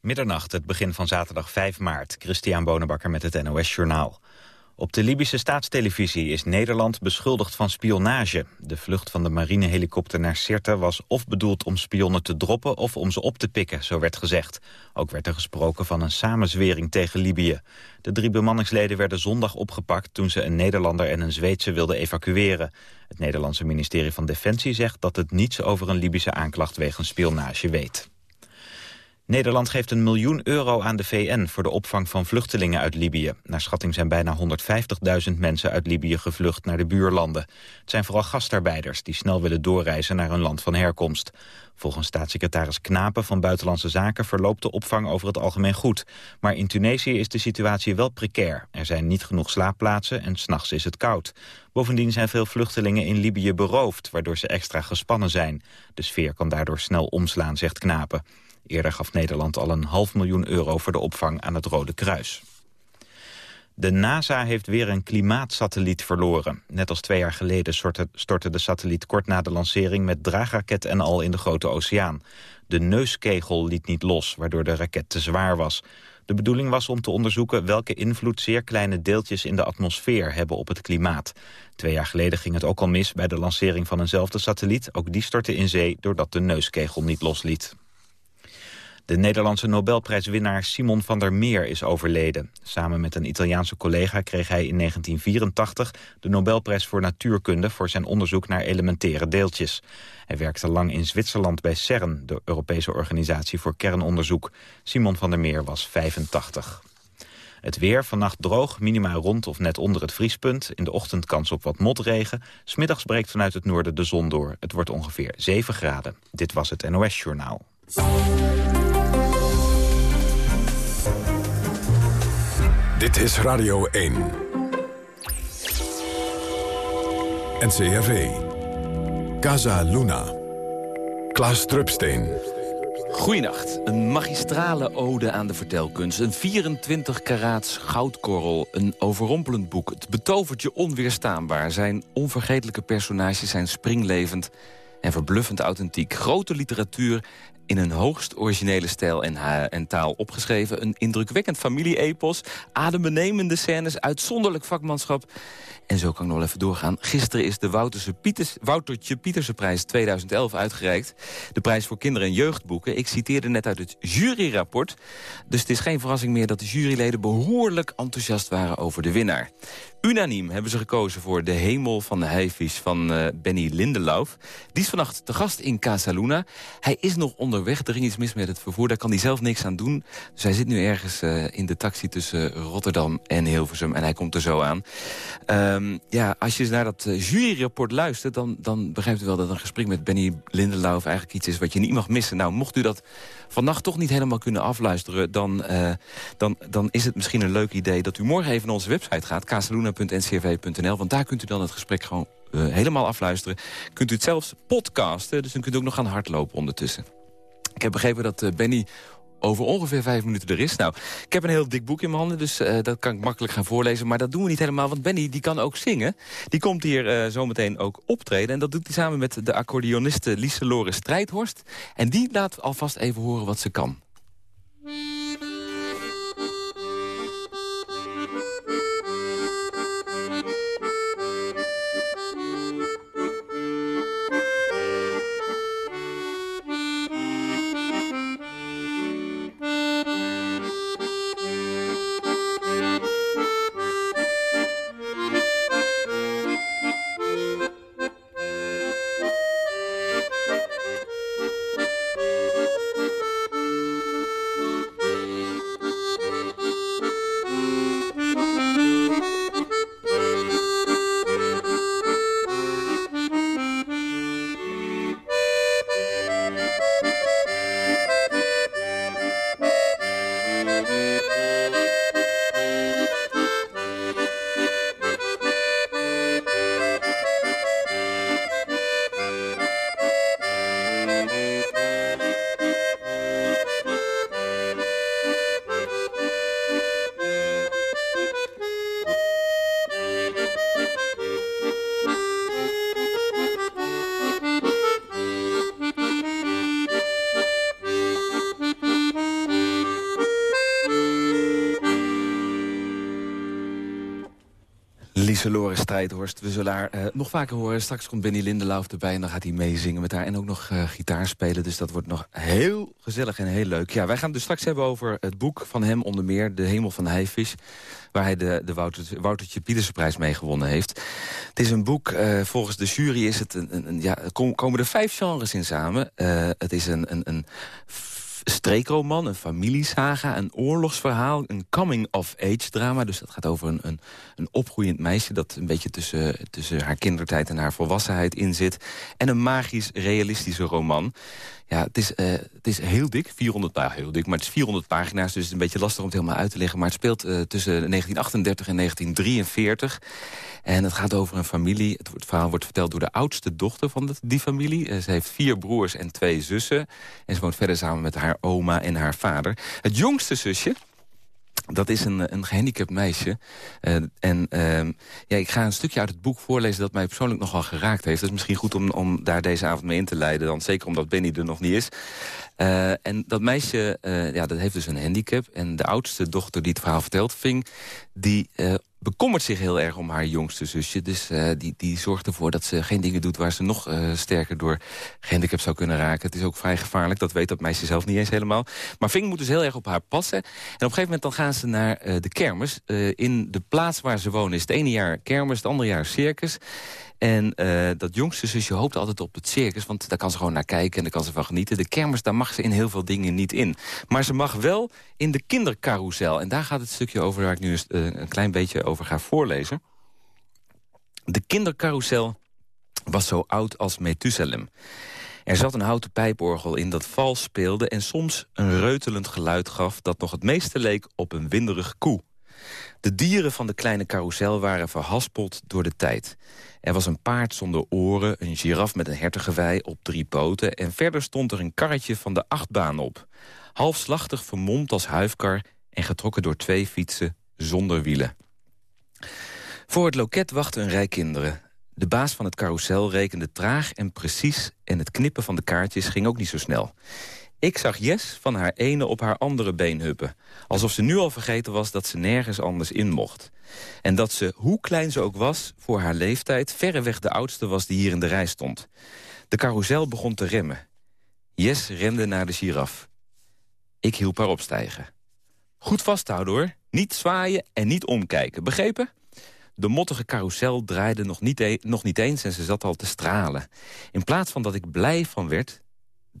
Middernacht, het begin van zaterdag 5 maart. Christian Bonenbakker met het NOS Journaal. Op de Libische staatstelevisie is Nederland beschuldigd van spionage. De vlucht van de marinehelikopter naar Sirte was of bedoeld om spionnen te droppen... of om ze op te pikken, zo werd gezegd. Ook werd er gesproken van een samenzwering tegen Libië. De drie bemanningsleden werden zondag opgepakt... toen ze een Nederlander en een Zweedse wilden evacueren. Het Nederlandse ministerie van Defensie zegt dat het niets over een Libische aanklacht wegens spionage weet. Nederland geeft een miljoen euro aan de VN voor de opvang van vluchtelingen uit Libië. Naar schatting zijn bijna 150.000 mensen uit Libië gevlucht naar de buurlanden. Het zijn vooral gastarbeiders die snel willen doorreizen naar hun land van herkomst. Volgens staatssecretaris Knapen van Buitenlandse Zaken verloopt de opvang over het algemeen goed. Maar in Tunesië is de situatie wel precair. Er zijn niet genoeg slaapplaatsen en s'nachts is het koud. Bovendien zijn veel vluchtelingen in Libië beroofd, waardoor ze extra gespannen zijn. De sfeer kan daardoor snel omslaan, zegt Knapen. Eerder gaf Nederland al een half miljoen euro voor de opvang aan het Rode Kruis. De NASA heeft weer een klimaatsatelliet verloren. Net als twee jaar geleden stortte de satelliet kort na de lancering... met draagraket en al in de Grote Oceaan. De neuskegel liet niet los, waardoor de raket te zwaar was. De bedoeling was om te onderzoeken welke invloed zeer kleine deeltjes in de atmosfeer hebben op het klimaat. Twee jaar geleden ging het ook al mis bij de lancering van eenzelfde satelliet. Ook die stortte in zee doordat de neuskegel niet losliet. De Nederlandse Nobelprijswinnaar Simon van der Meer is overleden. Samen met een Italiaanse collega kreeg hij in 1984 de Nobelprijs voor Natuurkunde voor zijn onderzoek naar elementaire deeltjes. Hij werkte lang in Zwitserland bij CERN, de Europese organisatie voor kernonderzoek. Simon van der Meer was 85. Het weer, vannacht droog, minima rond of net onder het vriespunt. In de ochtend kans op wat motregen. Smiddags breekt vanuit het noorden de zon door. Het wordt ongeveer 7 graden. Dit was het NOS Journaal. Dit is Radio 1. NCRV. Casa Luna. Klaas Drupsteen. Goeienacht. Een magistrale ode aan de vertelkunst. Een 24 karaats goudkorrel. Een overrompelend boek. Het betovert je onweerstaanbaar. Zijn onvergetelijke personages zijn springlevend en verbluffend authentiek. Grote literatuur in een hoogst originele stijl en, en taal opgeschreven. Een indrukwekkend familie-epos, adembenemende scènes, uitzonderlijk vakmanschap. En zo kan ik nog even doorgaan. Gisteren is de Pieters, Woutertje Pieterse prijs 2011 uitgereikt. De prijs voor kinderen- en jeugdboeken. Ik citeerde net uit het juryrapport. Dus het is geen verrassing meer dat de juryleden behoorlijk enthousiast waren over de winnaar. Unaniem hebben ze gekozen voor De Hemel van de Heifisch van uh, Benny Lindelauf. Die is vannacht te gast in Casa Luna. Hij is nog onderweg, er ging iets mis met het vervoer. Daar kan hij zelf niks aan doen. Dus hij zit nu ergens uh, in de taxi tussen Rotterdam en Hilversum. En hij komt er zo aan. Um, ja, als je naar dat uh, juryrapport luistert... Dan, dan begrijpt u wel dat een gesprek met Benny Lindelauf... eigenlijk iets is wat je niet mag missen. Nou, mocht u dat vannacht toch niet helemaal kunnen afluisteren... dan, dan, dan is het misschien een leuk idee dat u morgen even naar onze website gaat... Casaluna ncrv.nl. Want daar kunt u dan het gesprek gewoon helemaal afluisteren. Kunt u het zelfs podcasten, dus dan kunt u ook nog gaan hardlopen ondertussen. Ik heb begrepen dat uh, Benny over ongeveer vijf minuten er is. Nou, ik heb een heel dik boek in mijn handen, dus uh, dat kan ik makkelijk gaan voorlezen. Maar dat doen we niet helemaal, want Benny die kan ook zingen. Die komt hier uh, zometeen ook optreden. En dat doet hij samen met de accordeoniste Lieselore Strijdhorst. En die laat alvast even horen wat ze kan. We zullen haar uh, nog vaker horen. Straks komt Benny Lindeloof erbij en dan gaat hij meezingen met haar. En ook nog uh, gitaar spelen. Dus dat wordt nog heel gezellig en heel leuk. Ja, wij gaan dus straks hebben over het boek van hem onder meer. De Hemel van Heifis. Waar hij de, de Wouter, Woutertje Pietersenprijs mee gewonnen heeft. Het is een boek, uh, volgens de jury is het een, een, een ja, komen er vijf genres in samen. het is een, een, een streekroman, een familiesaga, een oorlogsverhaal... een coming-of-age drama. Dus dat gaat over een, een, een opgroeiend meisje... dat een beetje tussen, tussen haar kindertijd en haar volwassenheid in zit. En een magisch-realistische roman. Ja, het is, uh, het is heel dik, 400, nou heel dik, maar het is 400 pagina's... dus het is een beetje lastig om het helemaal uit te leggen. Maar het speelt uh, tussen 1938 en 1943. En het gaat over een familie. Het, het, verhaal wordt verteld door de oudste dochter van die familie. Uh, ze heeft vier broers en twee zussen. En ze woont verder samen met haar oma en haar vader. Het jongste zusje, dat is een, een gehandicapt meisje. Uh, en uh, ja, ik ga een stukje uit het boek voorlezen dat mij persoonlijk nogal geraakt heeft. Het is misschien goed om, om daar deze avond mee in te leiden. Dan, zeker omdat Benny er nog niet is. Uh, en dat meisje, ja, dat heeft dus een handicap. En de oudste dochter die het verhaal vertelt, Ving... die bekommert zich heel erg om haar jongste zusje. Dus uh, die, die zorgt ervoor dat ze geen dingen doet... waar ze nog uh, sterker door gehandicapt zou kunnen raken. Het is ook vrij gevaarlijk, dat weet dat meisje zelf niet eens helemaal. Maar Ving moet dus heel erg op haar passen. En op een gegeven moment dan gaan ze naar uh, de kermis. in de plaats waar ze wonen is het ene jaar kermis, het andere jaar circus. En uh, dat jongste zusje hoopt altijd op het circus... want daar kan ze gewoon naar kijken en daar kan ze van genieten. De kermis, daar mag ze in heel veel dingen niet in. Maar ze mag wel in de kindercarousel. En daar gaat het stukje over waar ik nu uh, een klein beetje over ga voorlezen. De kindercarousel was zo oud als Methuselem. Er zat een houten pijporgel in dat vals speelde... en soms een reutelend geluid gaf dat nog het meeste leek op een winderige koe. De dieren van de kleine carousel waren verhaspeld door de tijd. Er was een paard zonder oren, een giraf met een hertengewei op drie poten... en verder stond er een karretje van de achtbaan op. Halfslachtig vermomd als huifkar en getrokken door twee fietsen zonder wielen. Voor het loket wachtte een rij kinderen. De baas van het carousel rekende traag en precies... en het knippen van de kaartjes ging ook niet zo snel. Ik zag Jes van haar ene op haar andere been huppen. Alsof ze nu al vergeten was dat ze nergens anders in mocht. En dat ze, hoe klein ze ook was, voor haar leeftijd... verreweg de oudste was die hier in de rij stond. De carousel begon te remmen. Jes rende naar de giraf. Ik hielp haar opstijgen. Goed vasthouden hoor. Niet zwaaien en niet omkijken. Begrepen? De mottige carousel draaide nog niet, e nog niet eens en ze zat al te stralen. In plaats van dat ik blij van werd,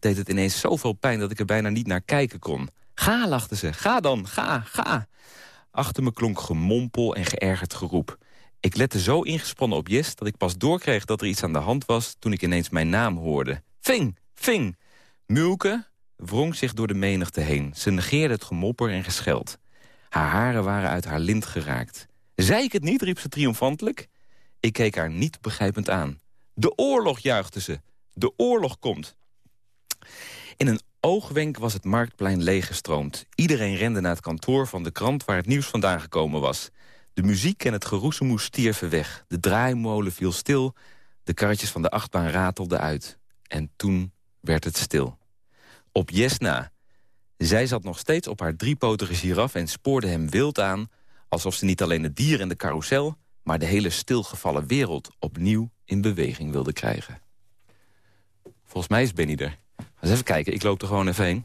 deed het ineens zoveel pijn dat ik er bijna niet naar kijken kon. Ga, lachten ze. Ga dan, ga, ga. Achter me klonk gemompel en geërgerd geroep. Ik lette zo ingespannen op Jes dat ik pas doorkreeg dat er iets aan de hand was... toen ik ineens mijn naam hoorde. Ving, Ving. Mulke wrong zich door de menigte heen. Ze negeerde het gemopper en gescheld. Haar haren waren uit haar lint geraakt. Zei ik het niet, riep ze triomfantelijk. Ik keek haar niet begrijpend aan. De oorlog, juichte ze. De oorlog komt. In een oogwenk was het marktplein leeggestroomd. Iedereen rende naar het kantoor van de krant waar het nieuws vandaan gekomen was. De muziek en het geroezemoes stierven weg. De draaimolen viel stil. De karretjes van de achtbaan ratelden uit. En toen werd het stil. Op Jesna. Zij zat nog steeds op haar driepotige giraf en spoorde hem wild aan... alsof ze niet alleen het dier en de carrousel... maar de hele stilgevallen wereld opnieuw in beweging wilde krijgen. Volgens mij is Benny er. Eens even kijken, ik loop er gewoon even heen.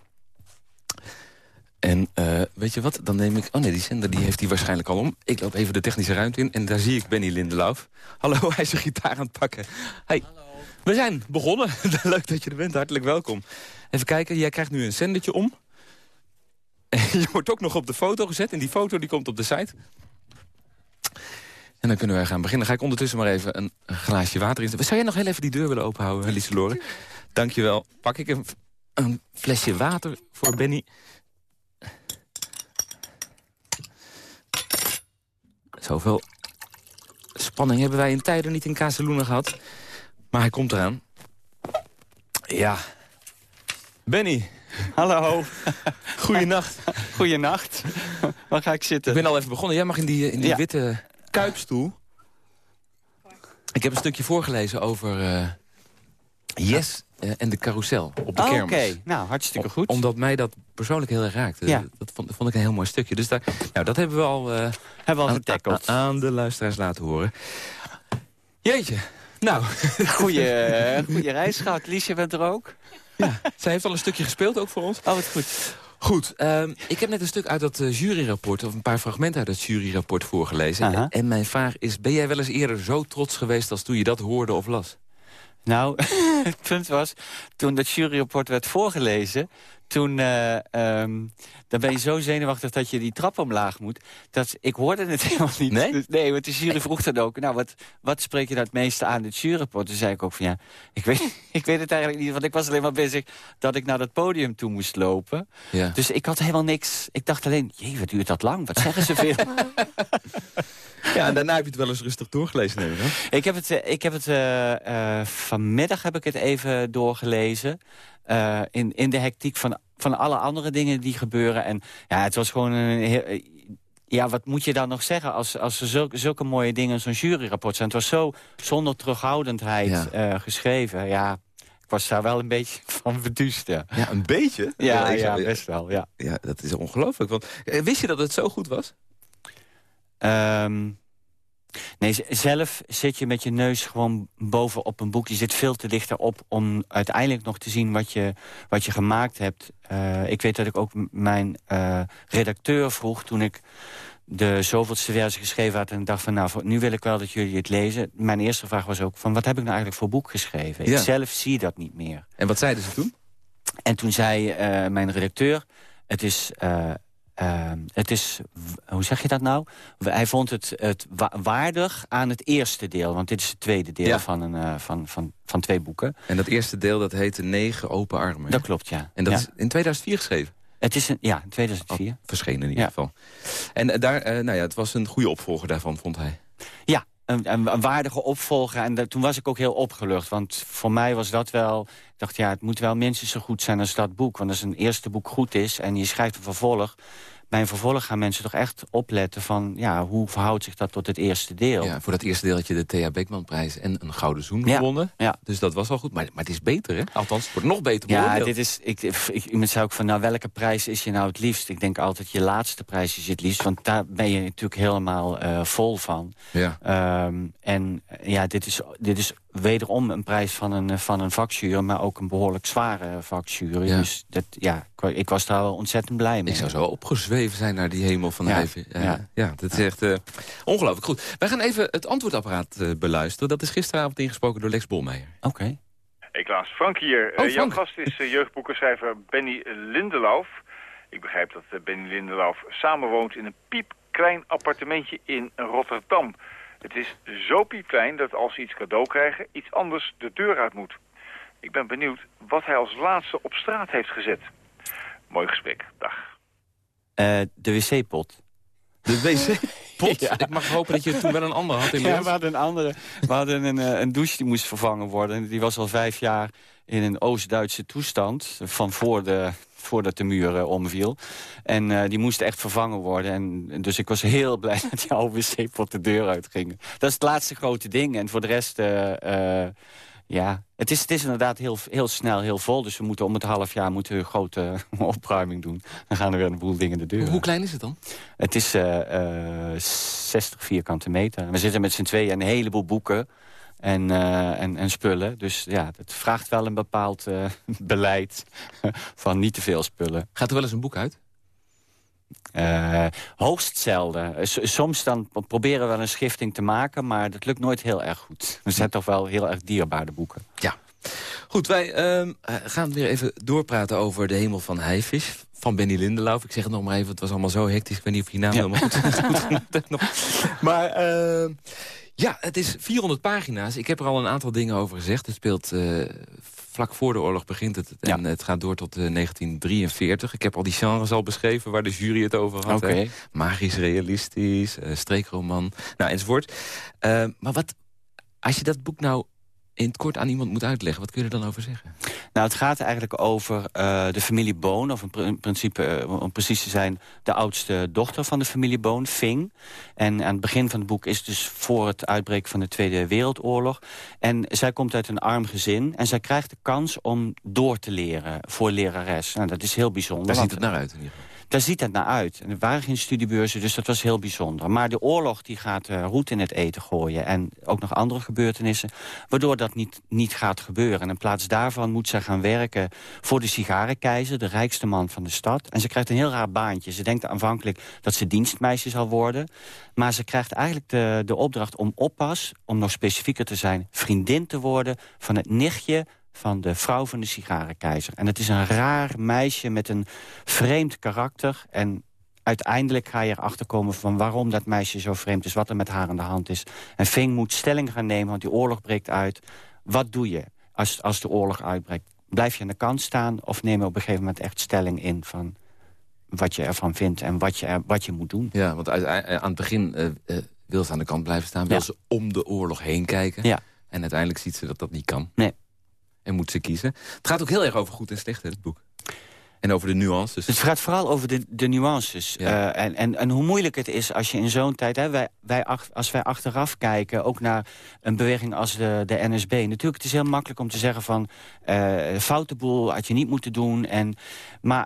En uh, weet je wat, dan neem ik... Oh nee, die zender die heeft hij waarschijnlijk al om. Ik loop even de technische ruimte in en daar zie ik Benny Lindelauf. Hallo, hij is zijn gitaar aan het pakken. Hey, Hallo. we zijn begonnen. Leuk dat je er bent, hartelijk welkom. Even kijken, jij krijgt nu een zendertje om. je wordt ook nog op de foto gezet en die foto die komt op de site. En dan kunnen we gaan beginnen. Dan ga ik ondertussen maar even een, glaasje water in. Zou jij nog heel even die deur willen openhouden, Lieselore? Dankjewel. Pak ik een, een flesje water voor Benny. Zoveel spanning hebben wij in tijden niet in Casaluna gehad. Maar hij komt eraan. Ja. Benny. Hallo. Goeienacht. Goeienacht. Waar ga ik zitten? Ik ben al even begonnen. Jij mag in die, in die witte kuipstoel. Ik heb een stukje voorgelezen over uh, Yes eh, en de carousel op de Oh, kermis. Oké, nou, hartstikke goed. Omdat mij dat persoonlijk heel erg raakte. Ja. Dat vond, vond ik een heel mooi stukje. Dus daar, nou, dat hebben we al eh, Hebben we al aan, aan- de luisteraars laten horen. Jeetje. Nou, Goeie, eh, goeie reis gehad. Liesje bent er ook? ja, zij heeft al een stukje gespeeld ook voor ons. Oh, wat goed. Goed, ehm, ik heb net een stuk uit dat eh, juryrapport... of een paar fragmenten uit dat juryrapport voorgelezen. En mijn vraag is, ben jij wel eens eerder zo trots geweest... als toen je dat hoorde of las? Nou, het punt was, toen dat juryrapport werd voorgelezen... toen ehm, dan ben je zo zenuwachtig dat je die trap omlaag moet. Dat, ik hoorde het helemaal niet. Nee? Dus, nee, want de jury vroeg dan ook... nou, wat, wat spreek je nou het meeste aan dit juryrapport? Toen zei ik ook van ja, ik weet, ik weet het eigenlijk niet... want ik was alleen maar bezig dat ik naar dat podium toe moest lopen. Ja. Dus ik had helemaal niks... Ik dacht alleen, jee, wat duurt dat lang? Wat zeggen ze veel? ja, en daarna heb je het wel eens rustig doorgelezen, neem ik aan. Ik heb het, eh, ik heb het eh, eh, vanmiddag heb ik het even doorgelezen. In, in de hectiek van, van alle andere dingen die gebeuren. En ja, het was gewoon een heel... Ja, wat moet je dan nog zeggen als, als er zulke, zulke mooie dingen in zo'n juryrapport zijn? Het was zo zonder terughoudendheid Ja. geschreven. Ja, ik was daar wel een beetje van beduust. Ja, Ja, een beetje. ja, ja best wel, ja. Ja, dat is ongelooflijk. Want, wist je dat het zo goed was? Ehm, nee, zelf zit je met je neus gewoon bovenop een boek. Je zit veel te dichter op om uiteindelijk nog te zien wat je, wat je gemaakt hebt. Eh, ik weet dat ik ook mijn eh, redacteur vroeg toen ik de zoveelste versie geschreven had... en dacht van, nou, nu wil ik wel dat jullie het lezen. Mijn eerste vraag was ook van, wat heb ik nou eigenlijk voor boek geschreven? Ja. Ik zelf zie dat niet meer. En wat zeiden ze toen? En toen zei eh, mijn redacteur... het is, eh, het is... Hoe zeg je dat nou? Hij vond het, het wa- waardig aan het eerste deel. Want dit is het tweede deel Ja. van, een, eh, van, van, van twee boeken. En dat eerste deel, dat heette Negen Open Armen. Dat klopt, ja. En dat Ja. is in 2004 geschreven? Het is een, ja, in 2004. Oh, verschenen in ieder Ja. geval. En eh, daar, eh, nou ja, het was een goede opvolger daarvan, vond hij. Ja, een, waardige opvolger. En toen was ik ook heel opgelucht. Want voor mij was dat wel... Ik dacht, ja, het moet wel minstens zo goed zijn als dat boek. Want als een eerste boek goed is en je schrijft een vervolg... bij een vervolg gaan mensen toch echt opletten van... ja, hoe verhoudt zich dat tot het eerste deel? Ja, voor dat eerste deel had je de Thea Beckmanprijs en een Gouden Zoen Ja, gewonnen. ja. Dus dat was al goed. Maar, maar het is beter, hè? Althans, het wordt nog beter Ja, dit is, ik, ik, iemand zei ook van, nou, welke prijs is je nou het liefst? Ik denk altijd, je laatste prijs is je het liefst. Want daar ben je natuurlijk helemaal eh, vol van. Ja. Ehm, en ja, dit is, dit is wederom een prijs van een, eh, van een vakjury... maar ook een behoorlijk zware vakjury. Ja. Dus dat, ja, ik, wa- ik was daar wel ontzettend blij mee. Ik zou zo opgezweven zijn naar die hemel van Ja, Heijven. Ja, ja. ja. dat is echt eh, ongelooflijk goed. Wij gaan even het antwoordapparaat eh, beluisteren. Dat is gisteravond ingesproken door Lex Bolmeijer. Oké. Hey Klaas, Frank hier. Oh, Eh, jouw Frank. gast is eh, jeugdboekenschrijver Benny Lindelauf. Ik begrijp dat eh, Benny Lindelauf samenwoont in een piepklein appartementje in Rotterdam. Het is zo piepklein dat als ze iets cadeau krijgen, iets anders de deur uit moet. Ik ben benieuwd wat hij als laatste op straat heeft gezet. Mooi gesprek. Dag. Eh, de wc-pot. De wc-pot? Ja. Ik mag hopen dat je toen wel een ander had Ja, inmiddels. we hadden een andere. We hadden een, eh, een douche die moest vervangen worden. En Die was al vijf jaar in een Oost-Duitse toestand. Van voor de, voordat de muur eh, omviel. En eh, die moest echt vervangen worden. En, en dus ik was heel blij dat die oude wc-pot de deur uitging. Dat is het laatste grote ding. En voor de rest... eh, ja, het is, het is inderdaad heel, heel snel, heel vol. Dus we moeten om het half jaar moeten we een grote opruiming doen. Dan gaan er weer een boel dingen de deur Hoe klein is het dan? Het is eh, eh, 60 vierkante meter. We zitten met z'n tweeën en een heleboel boeken en, eh, en, en spullen. Dus ja, het vraagt wel een bepaald eh, beleid van niet te veel spullen. Gaat er wel eens een boek uit? Eh, hoogst zelden. S- soms dan proberen we wel een schifting te maken... maar dat lukt nooit heel erg goed. We zijn toch wel heel erg dierbaar, de boeken. Ja. Goed, wij ehm, eh, gaan weer even doorpraten over de hemel van Heifisch. Van Benny Lindelauf. Ik zeg het nog maar even, het was allemaal zo hectisch. Ik weet niet of je naam Ja. helemaal goed, nog. Maar ehm, ja, het is 400 pagina's. Ik heb er al een aantal dingen over gezegd. Het speelt eh, vlak voor de oorlog begint het. En Ja. het gaat door tot eh, 1943. Ik heb al die genres al beschreven waar de jury het over had. Magisch, realistisch, eh, streekroman, nou, enzovoort. Eh, maar wat, als je dat boek nou in het kort aan iemand moet uitleggen, wat kun je er dan over zeggen? Nou, het gaat eigenlijk over uh, de familie Boon, of in principe, uh, om precies te zijn, de oudste dochter van de familie Boon, Fing. En aan het begin van het boek is dus voor het uitbreken van de Tweede Wereldoorlog. En zij komt uit een arm gezin en zij krijgt de kans om door te leren voor lerares. Nou, dat is heel bijzonder. Daar ziet het naar uit in ieder geval. Daar ziet het naar uit. En er waren geen studiebeurzen, dus dat was heel bijzonder. Maar de oorlog die gaat uh, roet in het eten gooien. En ook nog andere gebeurtenissen. Waardoor dat niet, niet gaat gebeuren. En in plaats daarvan moet zij gaan werken voor de sigarenkeizer. De rijkste man van de stad. En ze krijgt een heel raar baantje. Ze denkt aanvankelijk dat ze dienstmeisje zal worden. Maar ze krijgt eigenlijk de, de opdracht om oppas... om nog specifieker te zijn, vriendin te worden... van het nichtje van de vrouw van de sigarenkeizer. En het is een raar meisje met een vreemd karakter. En uiteindelijk ga je erachter komen van waarom dat meisje zo vreemd is... wat er met haar aan de hand is. En Fing moet stelling gaan nemen, want die oorlog breekt uit. Wat doe je als, als de oorlog uitbreekt? Blijf je aan de kant staan of neem je op een gegeven moment echt stelling in... van wat je ervan vindt en wat je, wat je moet doen? Ja, want aan het begin uh, uh, wil ze aan de kant blijven staan. Wil ze om de oorlog heen kijken. Ja. En uiteindelijk ziet ze dat dat niet kan. Nee en moet ze kiezen. Het gaat ook heel erg over goed en slecht, het boek. En over de nuances. Het gaat vooral over de, de nuances. Uh, en, en, en hoe moeilijk het is als je in zo'n tijd... Hè, wij, wij, als wij achteraf kijken, ook naar een beweging als de, de NSB... natuurlijk, het is heel makkelijk om te zeggen van... Uh, foute boel had je niet moeten doen. En, maar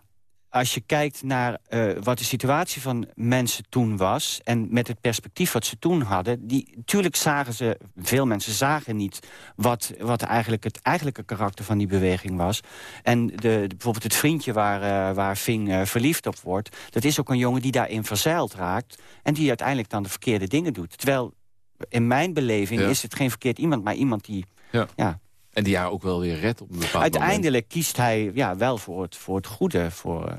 als je kijkt naar uh, wat de situatie van mensen toen was... en met het perspectief wat ze toen hadden... Die, natuurlijk zagen ze, veel mensen zagen niet... wat, wat eigenlijk het eigenlijke karakter van die beweging was. En de, de bijvoorbeeld het vriendje waar, uh, waar Ving uh, verliefd op wordt... dat is ook een jongen die daarin verzeild raakt... en die uiteindelijk dan de verkeerde dingen doet. Terwijl in mijn beleving ja. is het geen verkeerd iemand... maar iemand die ja. ja en die haar ook wel weer redt op een bepaald Uiteindelijk moment. kiest hij ja, wel voor het, voor het goede, voor uh,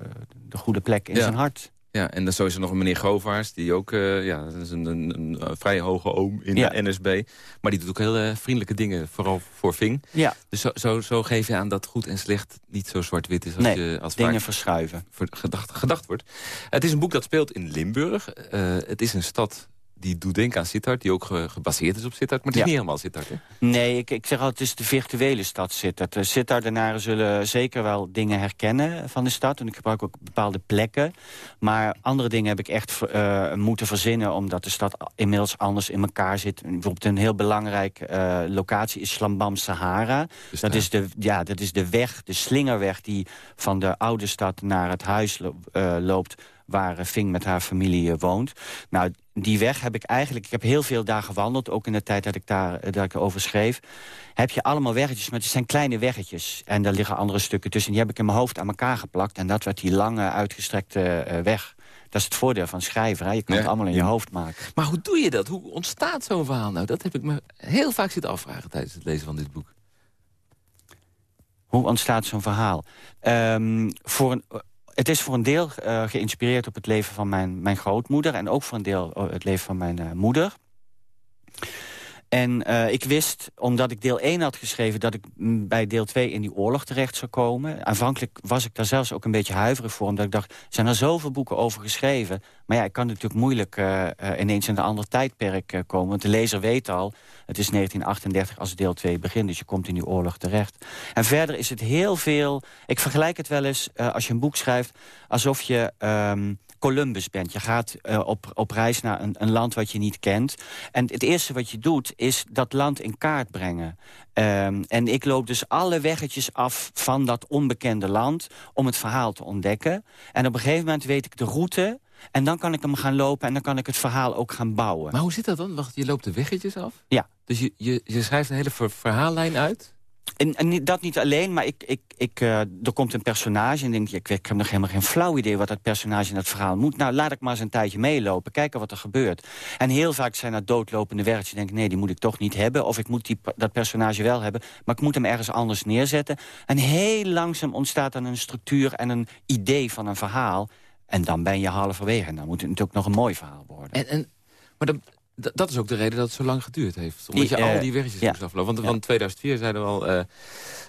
de goede plek in ja. zijn hart. Ja, en dan zo is er nog een meneer Govaars, die ook, uh, ja, dat is een, een, vrij hoge oom in ja. de NSB. Maar die doet ook heel uh, vriendelijke dingen, vooral voor Ving. Ja. Dus zo, zo, zo geef je aan dat goed en slecht niet zo zwart-wit is als, nee, je, als dingen verschuiven. Gedacht, gedacht wordt. Het is een boek dat speelt in Limburg. Uh, het is een stad die doet denken aan Sittard, die ook ge gebaseerd is op Sittard. Maar het is Ja. niet helemaal Sittard, hè? Nee, ik, ik zeg altijd, het is de virtuele stad Sittard. Sittard-denaren zullen zeker wel dingen herkennen van de stad. En ik gebruik ook bepaalde plekken. Maar andere dingen heb ik echt uh, moeten verzinnen... omdat de stad inmiddels anders in elkaar zit. Bijvoorbeeld een heel belangrijke uh, locatie is Slambam Sahara. Dus Dat is, de, ja, dat is de weg, de slingerweg die van de oude stad naar het huis lo- eh, loopt waar eh, Ving met haar familie eh, woont. Nou, die weg heb ik eigenlijk... Ik heb heel veel daar gewandeld, ook in de tijd dat ik, daar, eh, dat ik erover schreef. Heb je allemaal weggetjes, maar het zijn kleine weggetjes. En daar liggen andere stukken tussen. Die heb ik in mijn hoofd aan elkaar geplakt. En dat werd die lange, uitgestrekte weg. Dat is het voordeel van schrijven. Hè? Je kan Ja. het allemaal in je hoofd maken. Maar hoe doe je dat? Hoe ontstaat zo'n verhaal nou? Dat heb ik me heel vaak zitten afvragen tijdens het lezen van dit boek. Hoe ontstaat zo'n verhaal? Ehm, voor een, het is voor een deel eh, geïnspireerd op het leven van mijn, mijn grootmoeder... en ook voor een deel eh, het leven van mijn eh, moeder. En eh, ik wist, omdat ik deel 1 had geschreven... dat ik mm, bij deel 2 in die oorlog terecht zou komen. Aanvankelijk was ik daar zelfs ook een beetje huiverig voor... omdat ik dacht, zijn er zoveel boeken over geschreven. Maar ja, ik kan natuurlijk moeilijk eh, eh, ineens in een ander tijdperk komen. Want de lezer weet al, het is 1938 als deel 2 begint... dus je komt in die oorlog terecht. En verder is het heel veel... Ik vergelijk het wel eens, als je een boek schrijft... alsof je... ehm, Columbus bent. Je gaat eh, op, op reis naar een, een land wat je niet kent. En het eerste wat je doet, is dat land in kaart brengen. Ehm, en ik loop dus alle weggetjes af van dat onbekende land... om het verhaal te ontdekken. En op een gegeven moment weet ik de route... en dan kan ik hem gaan lopen en dan kan ik het verhaal ook gaan bouwen. Maar hoe zit dat dan? Wacht, je loopt de weggetjes af? Ja. Dus je, je, je schrijft een hele ver- verhaallijn uit? En, en dat niet alleen, maar ik, ik, ik, eh, er komt een personage en denk ik, ik heb nog helemaal geen flauw idee wat dat personage in dat verhaal moet. Nou, laat ik maar eens een tijdje meelopen, kijken wat er gebeurt. En heel vaak zijn dat doodlopende werkjes. denk ik, nee, die moet ik toch niet hebben. Of ik moet die, dat personage wel hebben, maar ik moet hem ergens anders neerzetten. En heel langzaam ontstaat dan een structuur en een idee van een verhaal. En dan ben je halverwege. En dan moet het natuurlijk nog een mooi verhaal worden. En, en, maar dan, dat is ook de reden dat het zo lang geduurd heeft. Omdat je Die, al eh, die weggetjes ja. moest aflopen. Want van 2004 zeiden we al, eh,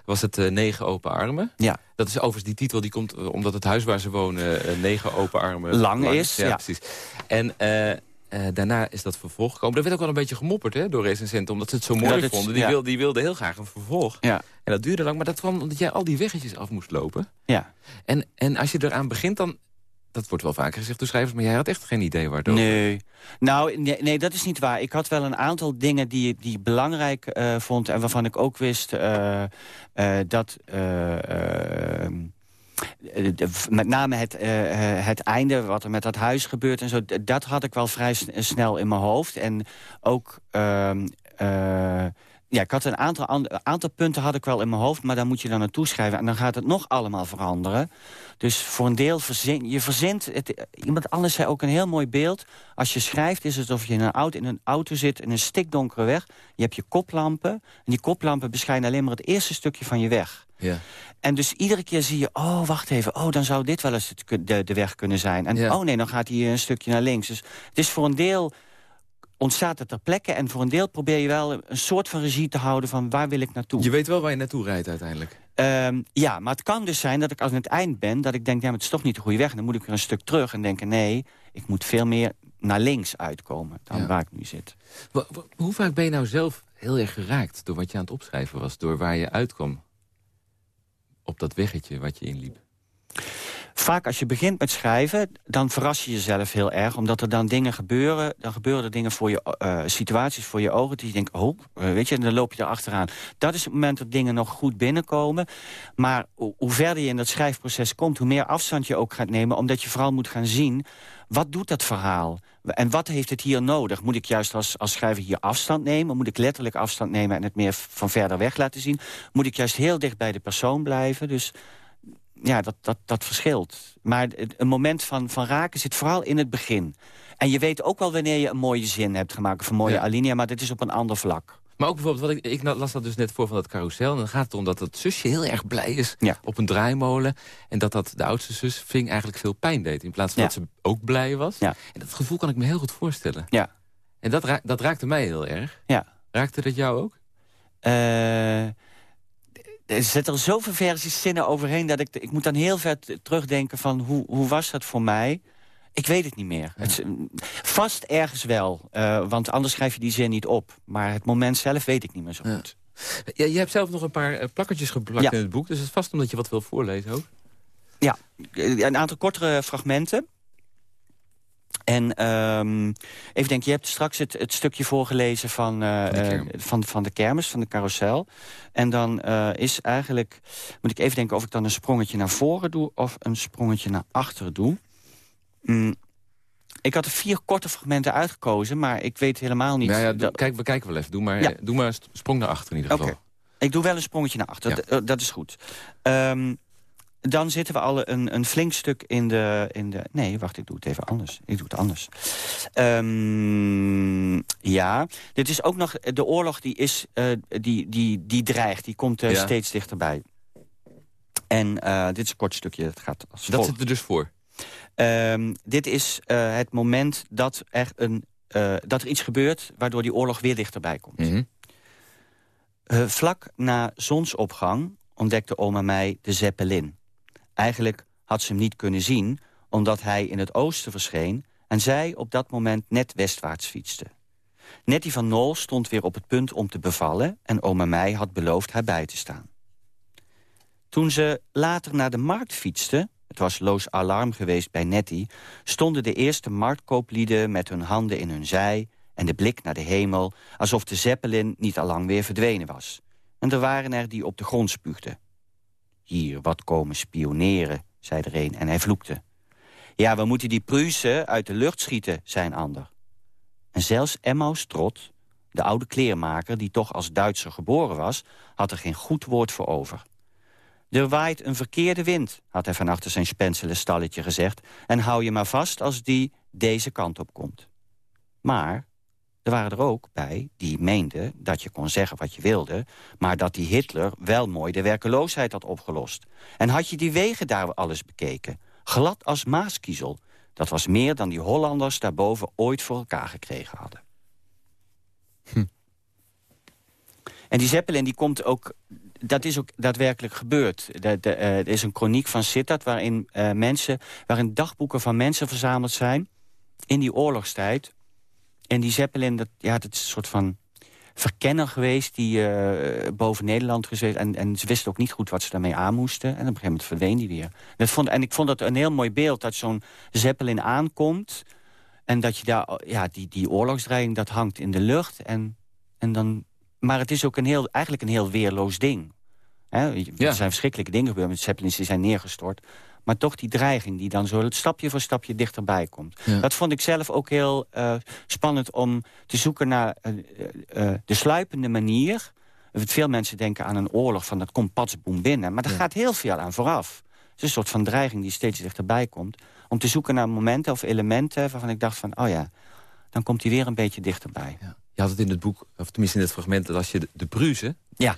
was het eh, Negen Open Armen. Ja. Dat is overigens die titel, die komt omdat het huis waar ze wonen... Negen Open Armen Lang is, ja. precies. En daarna is dat vervolg gekomen. Er werd ook wel een beetje gemopperd hè, door recensenten, omdat ze het zo mooi vonden. Die, ja. wilden heel graag een vervolg. Ja. En dat duurde lang, maar dat kwam omdat jij al die weggetjes af moest lopen. Ja. En, en als je eraan begint, dan... Dat wordt wel vaker gezegd door schrijvers, maar jij had echt geen idee waar het over Nee. Nou, nee, dat is niet waar. Ik had wel een aantal dingen die, die ik belangrijk eh, vond... en waarvan ik ook wist eh, eh, dat... met name het, het einde, wat er met dat huis gebeurt en zo... dat had ik wel vrij snel in mijn hoofd. En ook... ja, ik had een aantal, an- aantal punten had ik wel in mijn hoofd... maar dan moet je dan naartoe schrijven en dan gaat het nog allemaal veranderen. Dus voor een deel verzin je verzint... Het, iemand anders zei ook een heel mooi beeld. Als je schrijft is het alsof je in een auto, in een auto zit... in een stikdonkere weg. Je hebt je koplampen. En die koplampen beschijnen alleen maar het eerste stukje van je weg. Ja. En dus iedere keer zie je, oh, wacht even... oh, dan zou dit wel eens kun- de, de weg kunnen zijn. En Ja. oh nee, dan gaat hij een stukje naar links. Dus het is voor een deel ontstaat het ter plekke... en voor een deel probeer je wel een soort van regie te houden... van waar wil ik naartoe. Je weet wel waar je naartoe rijdt uiteindelijk. Ehm, ja, maar het kan dus zijn dat ik als ik aan het eind ben... dat ik denk, ja, maar het is toch niet de goede weg. En dan moet ik weer een stuk terug en denken... nee, ik moet veel meer naar links uitkomen dan Ja. waar ik nu zit. Hoe vaak ben je nou zelf heel erg geraakt door wat je aan het opschrijven was? Door waar je uitkwam? Op dat weggetje wat je inliep. Vaak als je begint met schrijven, dan verras je jezelf heel erg. Omdat er dan dingen gebeuren. Dan gebeuren er dingen voor je, eh, situaties voor je ogen. Die je denkt, oh, eh, weet je, en dan loop je erachteraan. Dat is het moment dat dingen nog goed binnenkomen. Maar ho- hoe verder je in dat schrijfproces komt, hoe meer afstand je ook gaat nemen. Omdat je vooral moet gaan zien, wat doet dat verhaal? En wat heeft het hier nodig? Moet ik juist als, als schrijver hier afstand nemen? Moet ik letterlijk afstand nemen en het meer van verder weg laten zien? Moet ik juist heel dicht bij de persoon blijven? Dus ja, dat, dat, dat verschilt. Maar een moment van, van raken zit vooral in het begin. En je weet ook wel wanneer je een mooie zin hebt gemaakt... of een mooie Ja. alinea, maar dit is op een ander vlak. Maar ook bijvoorbeeld, wat ik, ik las dat dus net voor van dat carousel. En dan gaat het om dat het zusje heel erg blij is Ja. op een draaimolen. En dat, dat de oudste zus Ving eigenlijk veel pijn deed. In plaats van Ja. dat ze ook blij was. Ja. En dat gevoel kan ik me heel goed voorstellen. Ja. En dat, dat raakte mij heel erg. Ja. Raakte dat jou ook? Eh, er zitten er zoveel versies zinnen overheen... dat ik, ik moet dan heel ver terugdenken van hoe, hoe was dat voor mij... Ik weet het niet meer. Het mm, vast ergens wel, eh, want anders schrijf je die zin niet op. Maar het moment zelf weet ik niet meer zo goed. Ja, je hebt zelf nog een paar eh, plakkertjes geplakt Ja. in het boek. Dus het is vast omdat je wat wil voorlezen ook. Ja, eh, een aantal kortere fragmenten. En ehm, even denken, je hebt straks het, het stukje voorgelezen van, eh, Van de eh, kermis. van, van de kermis, van de carousel. En dan eh, is eigenlijk, moet ik even denken of ik dan een sprongetje naar voren doe of een sprongetje naar achteren doe. Mm, ik had er vier korte fragmenten uitgekozen, maar ik weet helemaal niet... Nou ja, doe- kijk, we kijken wel even. Doe maar, Ja. doe maar een sprong naar achter in ieder geval. Ik doe wel een sprongetje naar achter, Ja. Dat is goed. Ehm, dan zitten we al een, een flink stuk in de, in de... Nee, wacht, ik doe het even anders. Ik doe het anders. Ehm, ja, dit is ook nog... De oorlog die, is, eh, die, die, die dreigt, die komt eh, Ja. steeds dichterbij. En eh, dit is een kort stukje, dat gaat als Dat zit er dus voor. Ehm, dit is het moment dat er, een, dat er iets gebeurt... waardoor die oorlog weer dichterbij komt. Mhm. Vlak na zonsopgang ontdekte oma mij de Zeppelin. Eigenlijk had ze hem niet kunnen zien, omdat hij in het oosten verscheen... en zij op dat moment net westwaarts fietste. Nettie van Nol stond weer op het punt om te bevallen... en oma mij had beloofd haar bij te staan. Toen ze later naar de markt fietste... het was loos alarm geweest bij Nettie... stonden de eerste marktkooplieden met hun handen in hun zij... en de blik naar de hemel... alsof de Zeppelin niet allang weer verdwenen was. En er waren er die op de grond spuugden. Hier, wat komen spioneren, zei er een en hij vloekte. Ja, we moeten die Pruisen uit de lucht schieten, zei een ander. En zelfs Emmaus Trot, de oude kleermaker... die toch als Duitser geboren was, had er geen goed woord voor over. Er waait een verkeerde wind, had hij van achter zijn spensele stalletje gezegd... en hou je maar vast als die deze kant op komt. Maar er waren er ook bij die meenden dat je kon zeggen wat je wilde... maar dat die Hitler wel mooi de werkeloosheid had opgelost. En had je die wegen daar alles bekeken? Glad als maaskiezel. Dat was meer dan die Hollanders daarboven ooit voor elkaar gekregen hadden. En die Zeppelin die komt ook... Dat is ook daadwerkelijk gebeurd. De, de, eh, er is een chroniek van Sittard waarin, eh, mensen, waarin dagboeken van mensen verzameld zijn... in die oorlogstijd en die Zeppelin, dat, ja, dat is een soort van verkenner geweest... die eh, boven Nederland gezet. En, en ze wisten ook niet goed wat ze daarmee aan moesten. En op een gegeven moment verdween die weer. Dat vond, en ik vond dat een heel mooi beeld, dat zo'n Zeppelin aankomt... en dat je daar, ja, die, die oorlogsdreiging, dat hangt in de lucht. En, en dan, maar het is ook een heel, eigenlijk een heel weerloos ding. Hè? Er zijn verschrikkelijke dingen gebeurd met Zeppelins, die zijn neergestort. Maar toch die dreiging die dan zo stapje voor stapje dichterbij komt. Dat vond ik zelf ook heel uh, spannend om te zoeken naar uh, uh, de sluipende manier. Veel mensen denken aan een oorlog van dat komt patsboom binnen. Maar daar gaat heel veel aan vooraf. Het is een soort van dreiging die steeds dichterbij komt. Om te zoeken naar momenten of elementen waarvan ik dacht van... oh ja, dan komt hij weer een beetje dichterbij. Ja. Je had het in het boek, of tenminste in het fragment... dat als je de, de Bruze, ja.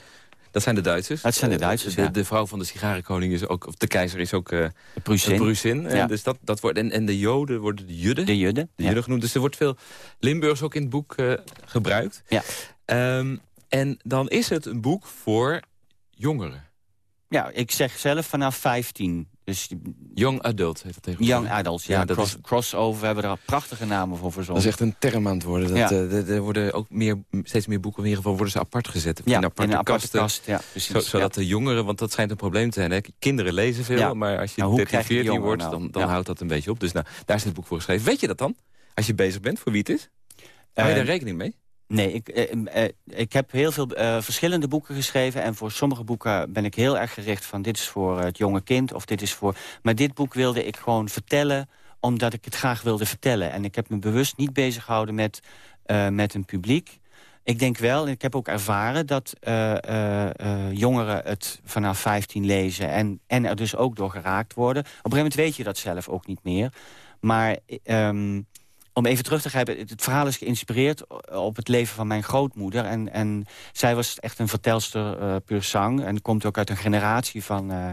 Dat zijn de Duitsers. Dat zijn de Duitsers, de, de, vrouw van de sigarenkoning is ook, of de keizer is ook uh, de Prusin. En, dus dat, dat wordt, en, en de Joden worden de Judden. De Judden, de Judden genoemd. Dus er wordt veel Limburgs ook in het boek uh, gebruikt. Ja. Um, en dan is het een boek voor jongeren. Ja, ik zeg zelf vanaf 15. Dus Young Adult heet dat tegen Young Adults, ja. ja dat Cross, is... Crossover, we hebben er prachtige namen voor verzonnen. Dat is echt een term aan het worden. Dat, ja. uh, er worden ook meer, steeds meer boeken, in ieder geval worden ze apart gezet. Ja, in, aparte in een aparte kast. Ja, precies. zodat de jongeren, want dat schijnt een probleem te zijn. Hè? Kinderen lezen veel, maar als je nou, 13, 14 wordt, nou? dan, dan houdt dat een beetje op. Dus nou, daar is het boek voor geschreven. Weet je dat dan? Als je bezig bent, voor wie het is? Hou je daar rekening mee? Nee, ik, eh, eh, ik heb heel veel eh, verschillende boeken geschreven... en voor sommige boeken ben ik heel erg gericht van... dit is voor het jonge kind of dit is voor... maar dit boek wilde ik gewoon vertellen omdat ik het graag wilde vertellen. En ik heb me bewust niet bezig gehouden met, met een publiek. Ik denk wel, en ik heb ook ervaren dat jongeren het vanaf 15 lezen... En, en er dus ook door geraakt worden. Op een gegeven moment weet je dat zelf ook niet meer. Maar... Um, om even terug te grijpen, het verhaal is geïnspireerd op het leven van mijn grootmoeder. En, en zij was echt een vertelster uh, puur zang. En komt ook uit een generatie van, uh,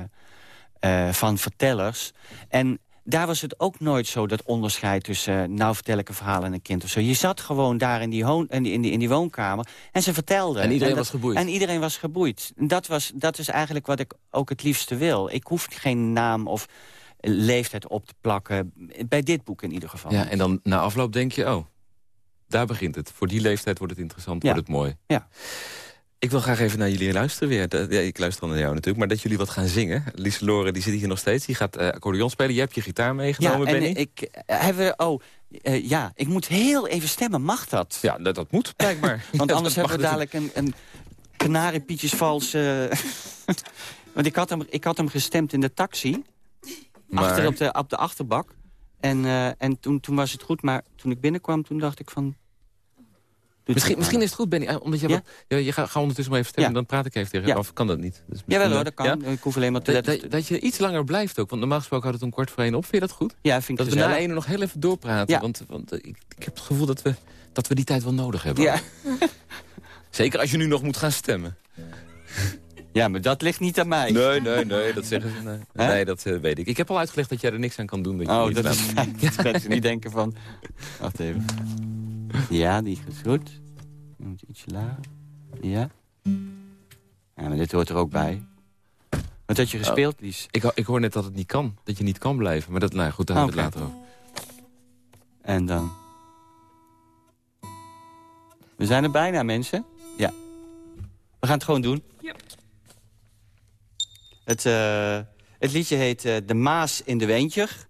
uh, van vertellers. En daar was het ook nooit zo, dat onderscheid tussen... nou vertel ik een verhaal aan een kind of zo. Je zat gewoon daar in die, in die, in die, in die woonkamer en ze vertelde. En iedereen was geboeid. En iedereen was geboeid. Dat, was, dat is eigenlijk wat ik ook het liefste wil. Ik hoef geen naam of leeftijd op te plakken. Bij dit boek in ieder geval. Ja, en dan na afloop denk je, oh, daar begint het. Voor die leeftijd wordt het interessant, wordt het mooi. Ja. Ik wil graag even naar jullie luisteren weer. Ja, ik luister naar jou natuurlijk, maar dat jullie wat gaan zingen. Lise Loren, die zit hier nog steeds. Die gaat uh, accordeon spelen. Je hebt je gitaar meegenomen, ja, en Benny. ik uh, hebben Oh, uh, ja, ik moet heel even stemmen. Mag dat? Ja, dat, dat moet, blijkbaar. Want anders hebben we dadelijk een, een kanariepietjesvals... Want ik had, hem, ik had hem gestemd in de taxi. Maar... Achter op de, op de achterbak. En, uh, en toen, toen was het goed, maar toen ik binnenkwam, toen dacht ik van... Misschien, misschien is het goed, Benny, eh, omdat je, ja? ja je gaat ga ondertussen maar even vertellen, dan praat ik even tegen je. Of kan dat niet? Dus Jawel hoor, dat kan. Ik hoef alleen maar te dat, dat, dat, je iets langer blijft ook, want normaal gesproken had het om kwart voor één op. Vind je dat goed? Ja, vind ik Dat we na één nog heel even doorpraten, want, want eh, ik, ik, heb het gevoel dat we, dat we die tijd wel nodig hebben. Ja. Zeker als je nu nog moet gaan stemmen. Ja, maar dat ligt niet aan mij. Nee, nee, nee, dat zeggen ze. Nee, nee dat uh, weet ik. Ik heb al uitgelegd dat jij er niks aan kan doen. Dat je oh, dat is fijn. Dat ze niet denken van... Wacht even. Ja, die is goed. Je moet ietsje lager. Ja. Ja, maar dit hoort er ook bij. Wat had je gespeeld, oh? Ik, ik hoor net dat het niet kan. Dat je niet kan blijven. Maar dat, nou goed, daar hebben we het later over. En dan... We zijn er bijna, mensen. Ja. We gaan het gewoon doen. Het, uh, het liedje heet uh, De Maas in de Weentjer.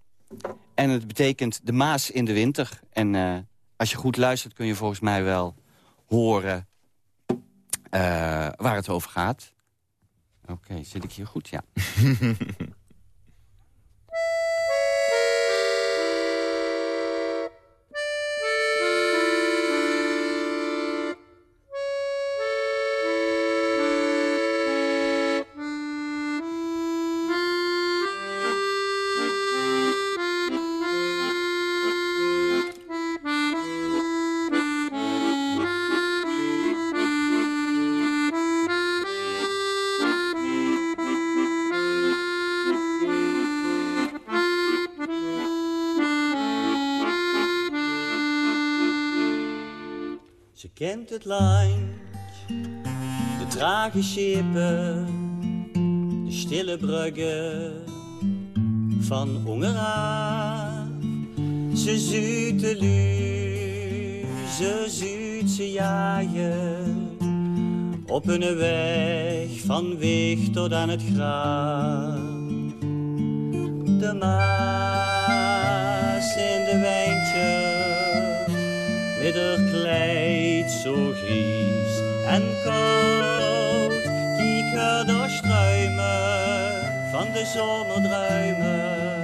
En het betekent De Maas in de Winter. En uh, als je goed luistert kun je volgens mij wel horen waar het over gaat. Oké, zit ik hier goed? Ja. de trage schepen, de stille bruggen van Ongeraar. Ze zuten Ze ziet ze jaaien op een weg van weg tot aan het graf. De maas in de wijntje, kleed zo gries en koud. Kiek haar door struimen van de zomerdruimen.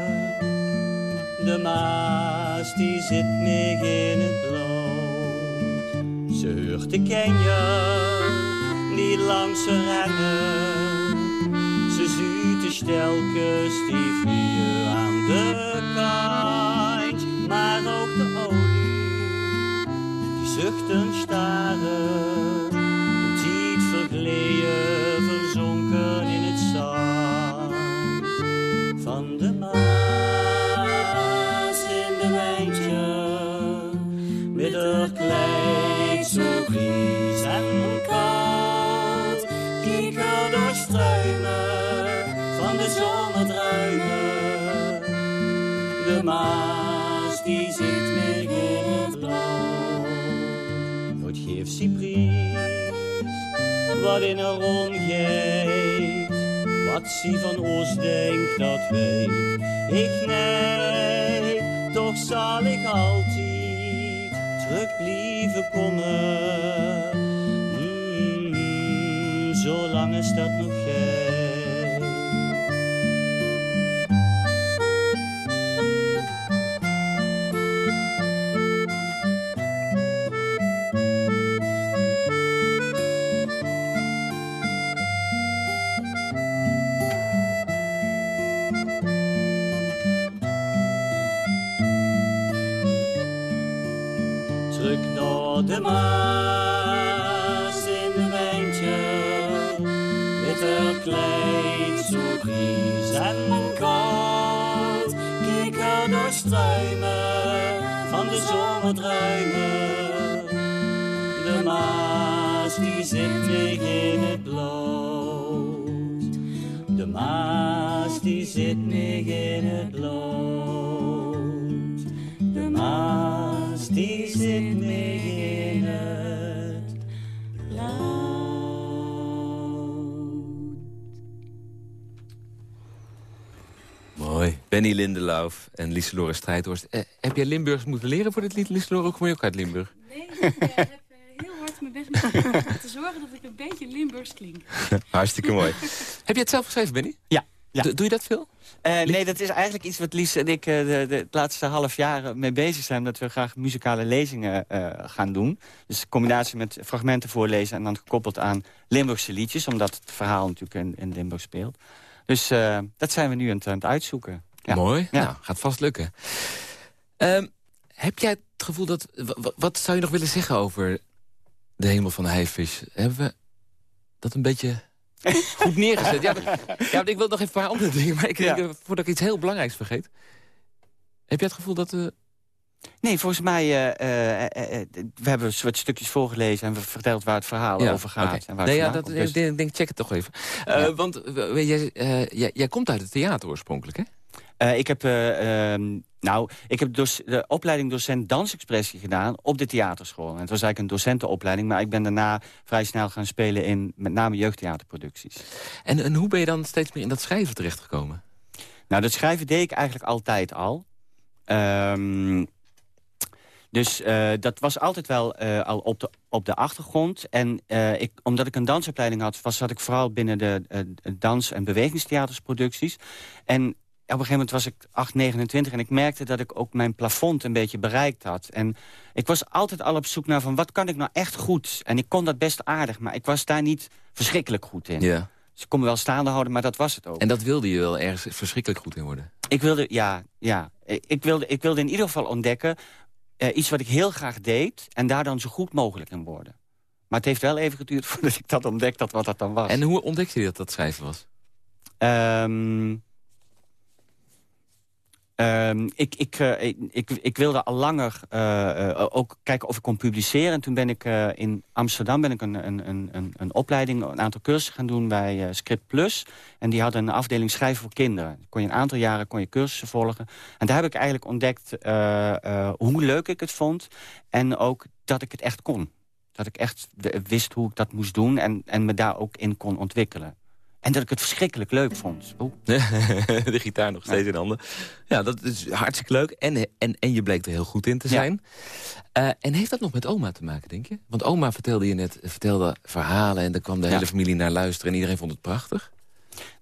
De maas die zit mij in het bloot. Ze hoort de kenjer die langs ze rennen. Ze ziet de stelkes die vuur aan de kant. Zuchten staren. Wat in haar omgeeft. Wat ze van ons denkt, dat weet ik niet. Toch zal ik altijd terug blijven komen. Mm, zolang is dat nog zit in het bloot. De maas die zit niet in het bloot. Mooi. Benny Lindelauf en Lieselore Strijdhorst. Eh, heb jij Limburgs moeten leren voor dit lied, Lieselore? Of kom je ook uit Limburg? Nee, ik eh, heb eh, heel hard mijn best moeten te zorgen dat ik een beetje Limburgs klink. Hartstikke mooi. heb je het zelf geschreven, Benny? Ja. Ja. Doe je dat veel? Eh, nee, dat is eigenlijk iets wat Lies en ik eh, de, de, laatste half jaar mee bezig zijn. Dat we graag muzikale lezingen eh, gaan doen. Dus een combinatie met fragmenten voorlezen en dan gekoppeld aan Limburgse liedjes. Omdat het verhaal natuurlijk in, in Limburg speelt. Dus eh, dat zijn we nu aan het, aan het uitzoeken. Ja. Mooi. Ja. Nou, gaat vast lukken. Ehm, heb jij het gevoel dat... wa- wa- Wat zou je nog willen zeggen over de hemel van de? Hebben we dat een beetje goed neergezet? ja, maar- ja, want ik wil nog even een paar andere dingen. Maar ik, Ja. ik- voordat ik iets heel belangrijks vergeet. Heb jij het gevoel dat... we Nee, volgens mij, eh, eh, eh, eh, we hebben wat stukjes voorgelezen... en we verteld waar het verhaal over gaat. En waar nee, ja, dat, komt. Dus- ik denk, check het toch even. Eh. Want eh, jij, eh, jij, jij komt uit het theater oorspronkelijk, hè? Eh, ik heb, eh, ehm, nou, ik heb dus de opleiding docent dansexpressie gedaan op de theaterschool. En het was eigenlijk een docentenopleiding, maar ik ben daarna vrij snel gaan spelen in met name jeugdtheaterproducties. En, en hoe ben je dan steeds meer in dat schrijven terechtgekomen? Nou, dat schrijven deed ik eigenlijk altijd al. Ehm, dus eh, dat was altijd wel al op de, op de achtergrond. En ik, omdat ik een dansopleiding had, was, zat ik vooral binnen de dans- en bewegingstheatersproducties. En op een gegeven moment was ik 8, 29 en ik merkte dat ik ook mijn plafond een beetje bereikt had. En ik was altijd al op zoek naar van wat kan ik nou echt goed? En ik kon dat best aardig, maar ik was daar niet verschrikkelijk goed in. Ja. Dus ik kon me wel staande houden, maar dat was het ook. En dat wilde je wel ergens verschrikkelijk goed in worden? Ik wilde, ja, ja. Ik wilde, ik wilde in ieder geval ontdekken... eh, iets wat ik heel graag deed... en daar dan zo goed mogelijk in worden. Maar het heeft wel even geduurd voordat ik dat ontdekt had wat dat dan was. En hoe ontdekte je dat dat schrijven was? Ehm, Ehm, ik, eh, ik, ik, ik wilde al langer eh, eh, ook kijken of ik kon publiceren. En toen ben ik in Amsterdam ben ik een, een, een, een, opleiding, een aantal cursussen gaan doen bij Script Plus. En die hadden een afdeling schrijven voor kinderen. Kon je een aantal jaren kon je cursussen volgen. En daar heb ik eigenlijk ontdekt hoe leuk ik het vond. En ook dat ik het echt kon. Dat ik echt wist hoe ik dat moest doen en, en me daar ook in kon ontwikkelen. En dat ik het verschrikkelijk leuk vond. De gitaar nog steeds in handen. Ja, dat is hartstikke leuk. En, en, en je bleek er heel goed in te Ja. zijn. Eh, en heeft dat nog met oma te maken, denk je? Want oma vertelde je net vertelde verhalen... en daar kwam de Ja. hele familie naar luisteren... en iedereen vond het prachtig.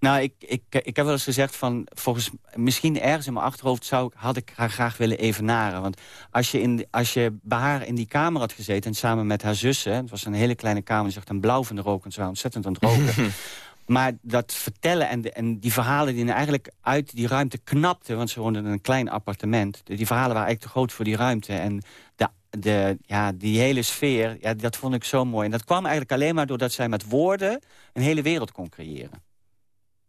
Nou, ik, ik, ik heb wel eens gezegd van... volgens misschien ergens in mijn achterhoofd zou, ik- had ik haar graag willen evenaren. Want als je, in, als je bij haar in die kamer had gezeten... en samen met haar zussen... het was een hele kleine kamer, die zag een blauw van de rook... en ze waren ontzettend aan het roken. maar dat vertellen en, de, en die verhalen die nou eigenlijk uit die ruimte knapten... want ze woonden in een klein appartement. Die die verhalen waren eigenlijk te groot voor die ruimte. En de, de, ja, die hele sfeer, ja, dat vond ik zo mooi. En dat kwam eigenlijk alleen maar doordat zij met woorden... een hele wereld kon creëren.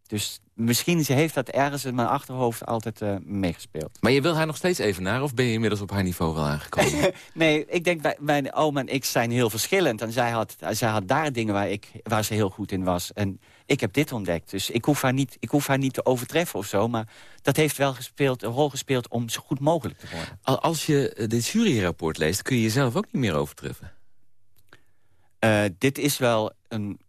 Dus misschien ze heeft dat ergens in mijn achterhoofd altijd eh, meegespeeld. Maar je wil haar nog steeds evenaren... of ben je inmiddels op haar niveau wel aangekomen? Nee, ik denk, bij, mijn oma en ik zijn heel verschillend. En zij had, zij had daar dingen waar, ik, waar ze heel goed in was. En ik heb dit ontdekt. Dus ik hoef haar niet, ik hoef haar niet te overtreffen of zo. Maar dat heeft wel gespeeld, een rol gespeeld om zo goed mogelijk te worden. Al- Als je eh, dit juryrapport leest... kun je jezelf ook niet meer overtreffen. Eh, dit is wel een,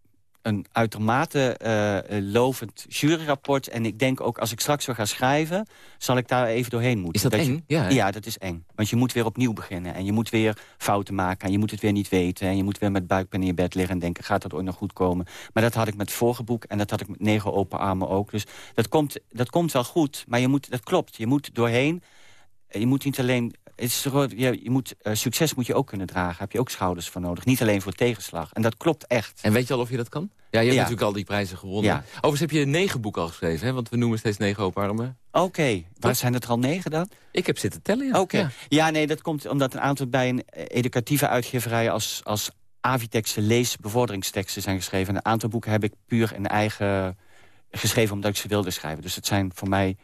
een uitermate eh, lovend juryrapport. En ik denk ook, als ik straks weer ga schrijven... zal ik daar even doorheen moeten. Is dat, eng? ja, dat is eng. Want je moet weer opnieuw beginnen. En je moet weer fouten maken. En je moet het weer niet weten. En je moet weer met buikpijn in je bed liggen en denken... gaat dat ooit nog goed komen? Maar dat had ik met het vorige boek. En dat had ik met negen open armen ook. Dus dat komt, dat komt wel goed. Maar je moet, dat klopt. Je moet doorheen. Je moet niet alleen... Het is, je, je moet, eh, succes moet je ook kunnen dragen. Daar heb je ook schouders voor nodig. Niet alleen voor tegenslag. En dat klopt echt. En weet je al of je dat kan? Ja, je hebt Ja. natuurlijk al die prijzen gewonnen. Ja. Overigens heb je negen boeken al geschreven, hè? want we noemen steeds negen open armen. Oké, waar zijn het er al negen dan? Ik heb zitten tellen, ja. Oké. Ja. Ja. nee, dat komt omdat een aantal bij een eh, educatieve uitgeverij als, als Aviteksten leesbevorderingsteksten zijn geschreven. En een aantal boeken heb ik puur in eigen geschreven omdat ik ze wilde schrijven. Dus het zijn voor mij...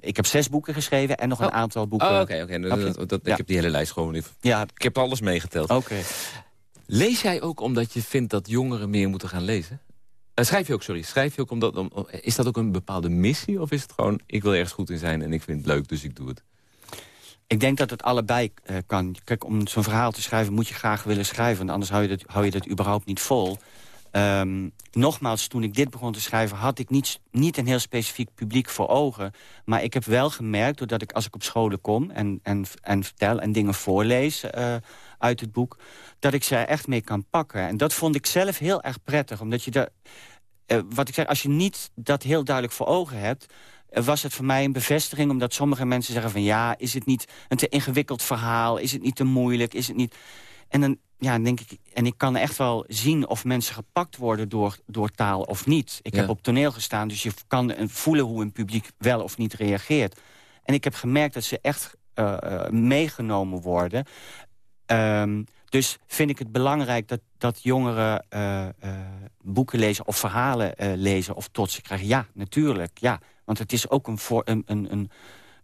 Ik heb zes boeken geschreven en nog een Oh. aantal boeken. Oh, oké? Dat- dat- Ik heb die hele lijst gewoon... even- Ja, Ik heb alles meegeteld. oké. Lees jij ook omdat je vindt dat jongeren meer moeten gaan lezen? Eh, schrijf je ook, sorry. Schrijf je ook omdat... Om, om- is dat ook een bepaalde missie? Of is het gewoon, ik wil ergens goed in zijn en ik vind het leuk, dus ik doe het? Ik denk dat het allebei eh, kan. Kijk, om zo'n verhaal te schrijven moet je graag willen schrijven. Want anders hou je dat, hou je dat überhaupt niet vol. Ehm, nogmaals, toen ik dit begon te schrijven... had ik niet, niet een heel specifiek publiek voor ogen. Maar ik heb wel gemerkt, doordat ik als ik op scholen kom... en, en, en vertel en dingen voorlees eh, uit het boek... dat ik ze er echt mee kan pakken. En dat vond ik zelf heel erg prettig. Omdat je daar... eh, wat ik zeg, als je niet dat heel duidelijk voor ogen hebt... eh, was het voor mij een bevestiging, omdat sommige mensen zeggen van... ja, is het niet een te ingewikkeld verhaal? Is het niet te moeilijk? Is het niet... En dan ja, denk ik, en ik kan echt wel zien of mensen gepakt worden door, door taal of niet. Ik Ja. heb op toneel gestaan, dus je kan eh, voelen hoe een publiek wel of niet reageert. En ik heb gemerkt dat ze echt eh, eh, meegenomen worden. Ehm, dus vind ik het belangrijk dat, dat jongeren boeken lezen of verhalen lezen of tot ze krijgen. Ja, natuurlijk, ja. Want het is ook een, voor, een, een, een,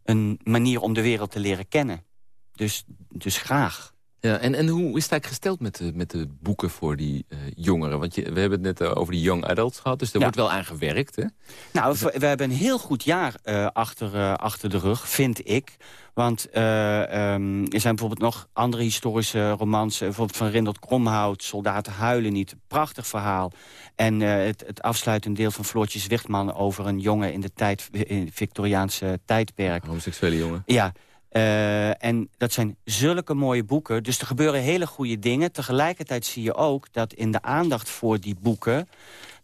een manier om de wereld te leren kennen. Dus, dus graag. Ja, en, en hoe is het eigenlijk gesteld met de, met de boeken voor die eh, jongeren? Want je, we hebben het net eh, over die young adults gehad, dus er Ja. wordt wel aan gewerkt, hè? Nou, we, we hebben een heel goed jaar eh, achter, achter de rug, vind ik. Want eh, ehm, er zijn bijvoorbeeld nog andere historische romans... bijvoorbeeld van Rindert Kromhout, Soldaten huilen niet. Prachtig verhaal. En het, het afsluitend deel van Floortje Zwichtman... over een jongen in de tijd, in het Victoriaanse tijdperk. Homoseksuele jongen. Ja, eh, en dat zijn zulke mooie boeken. Dus er gebeuren hele goede dingen. Tegelijkertijd zie je ook dat in de aandacht voor die boeken...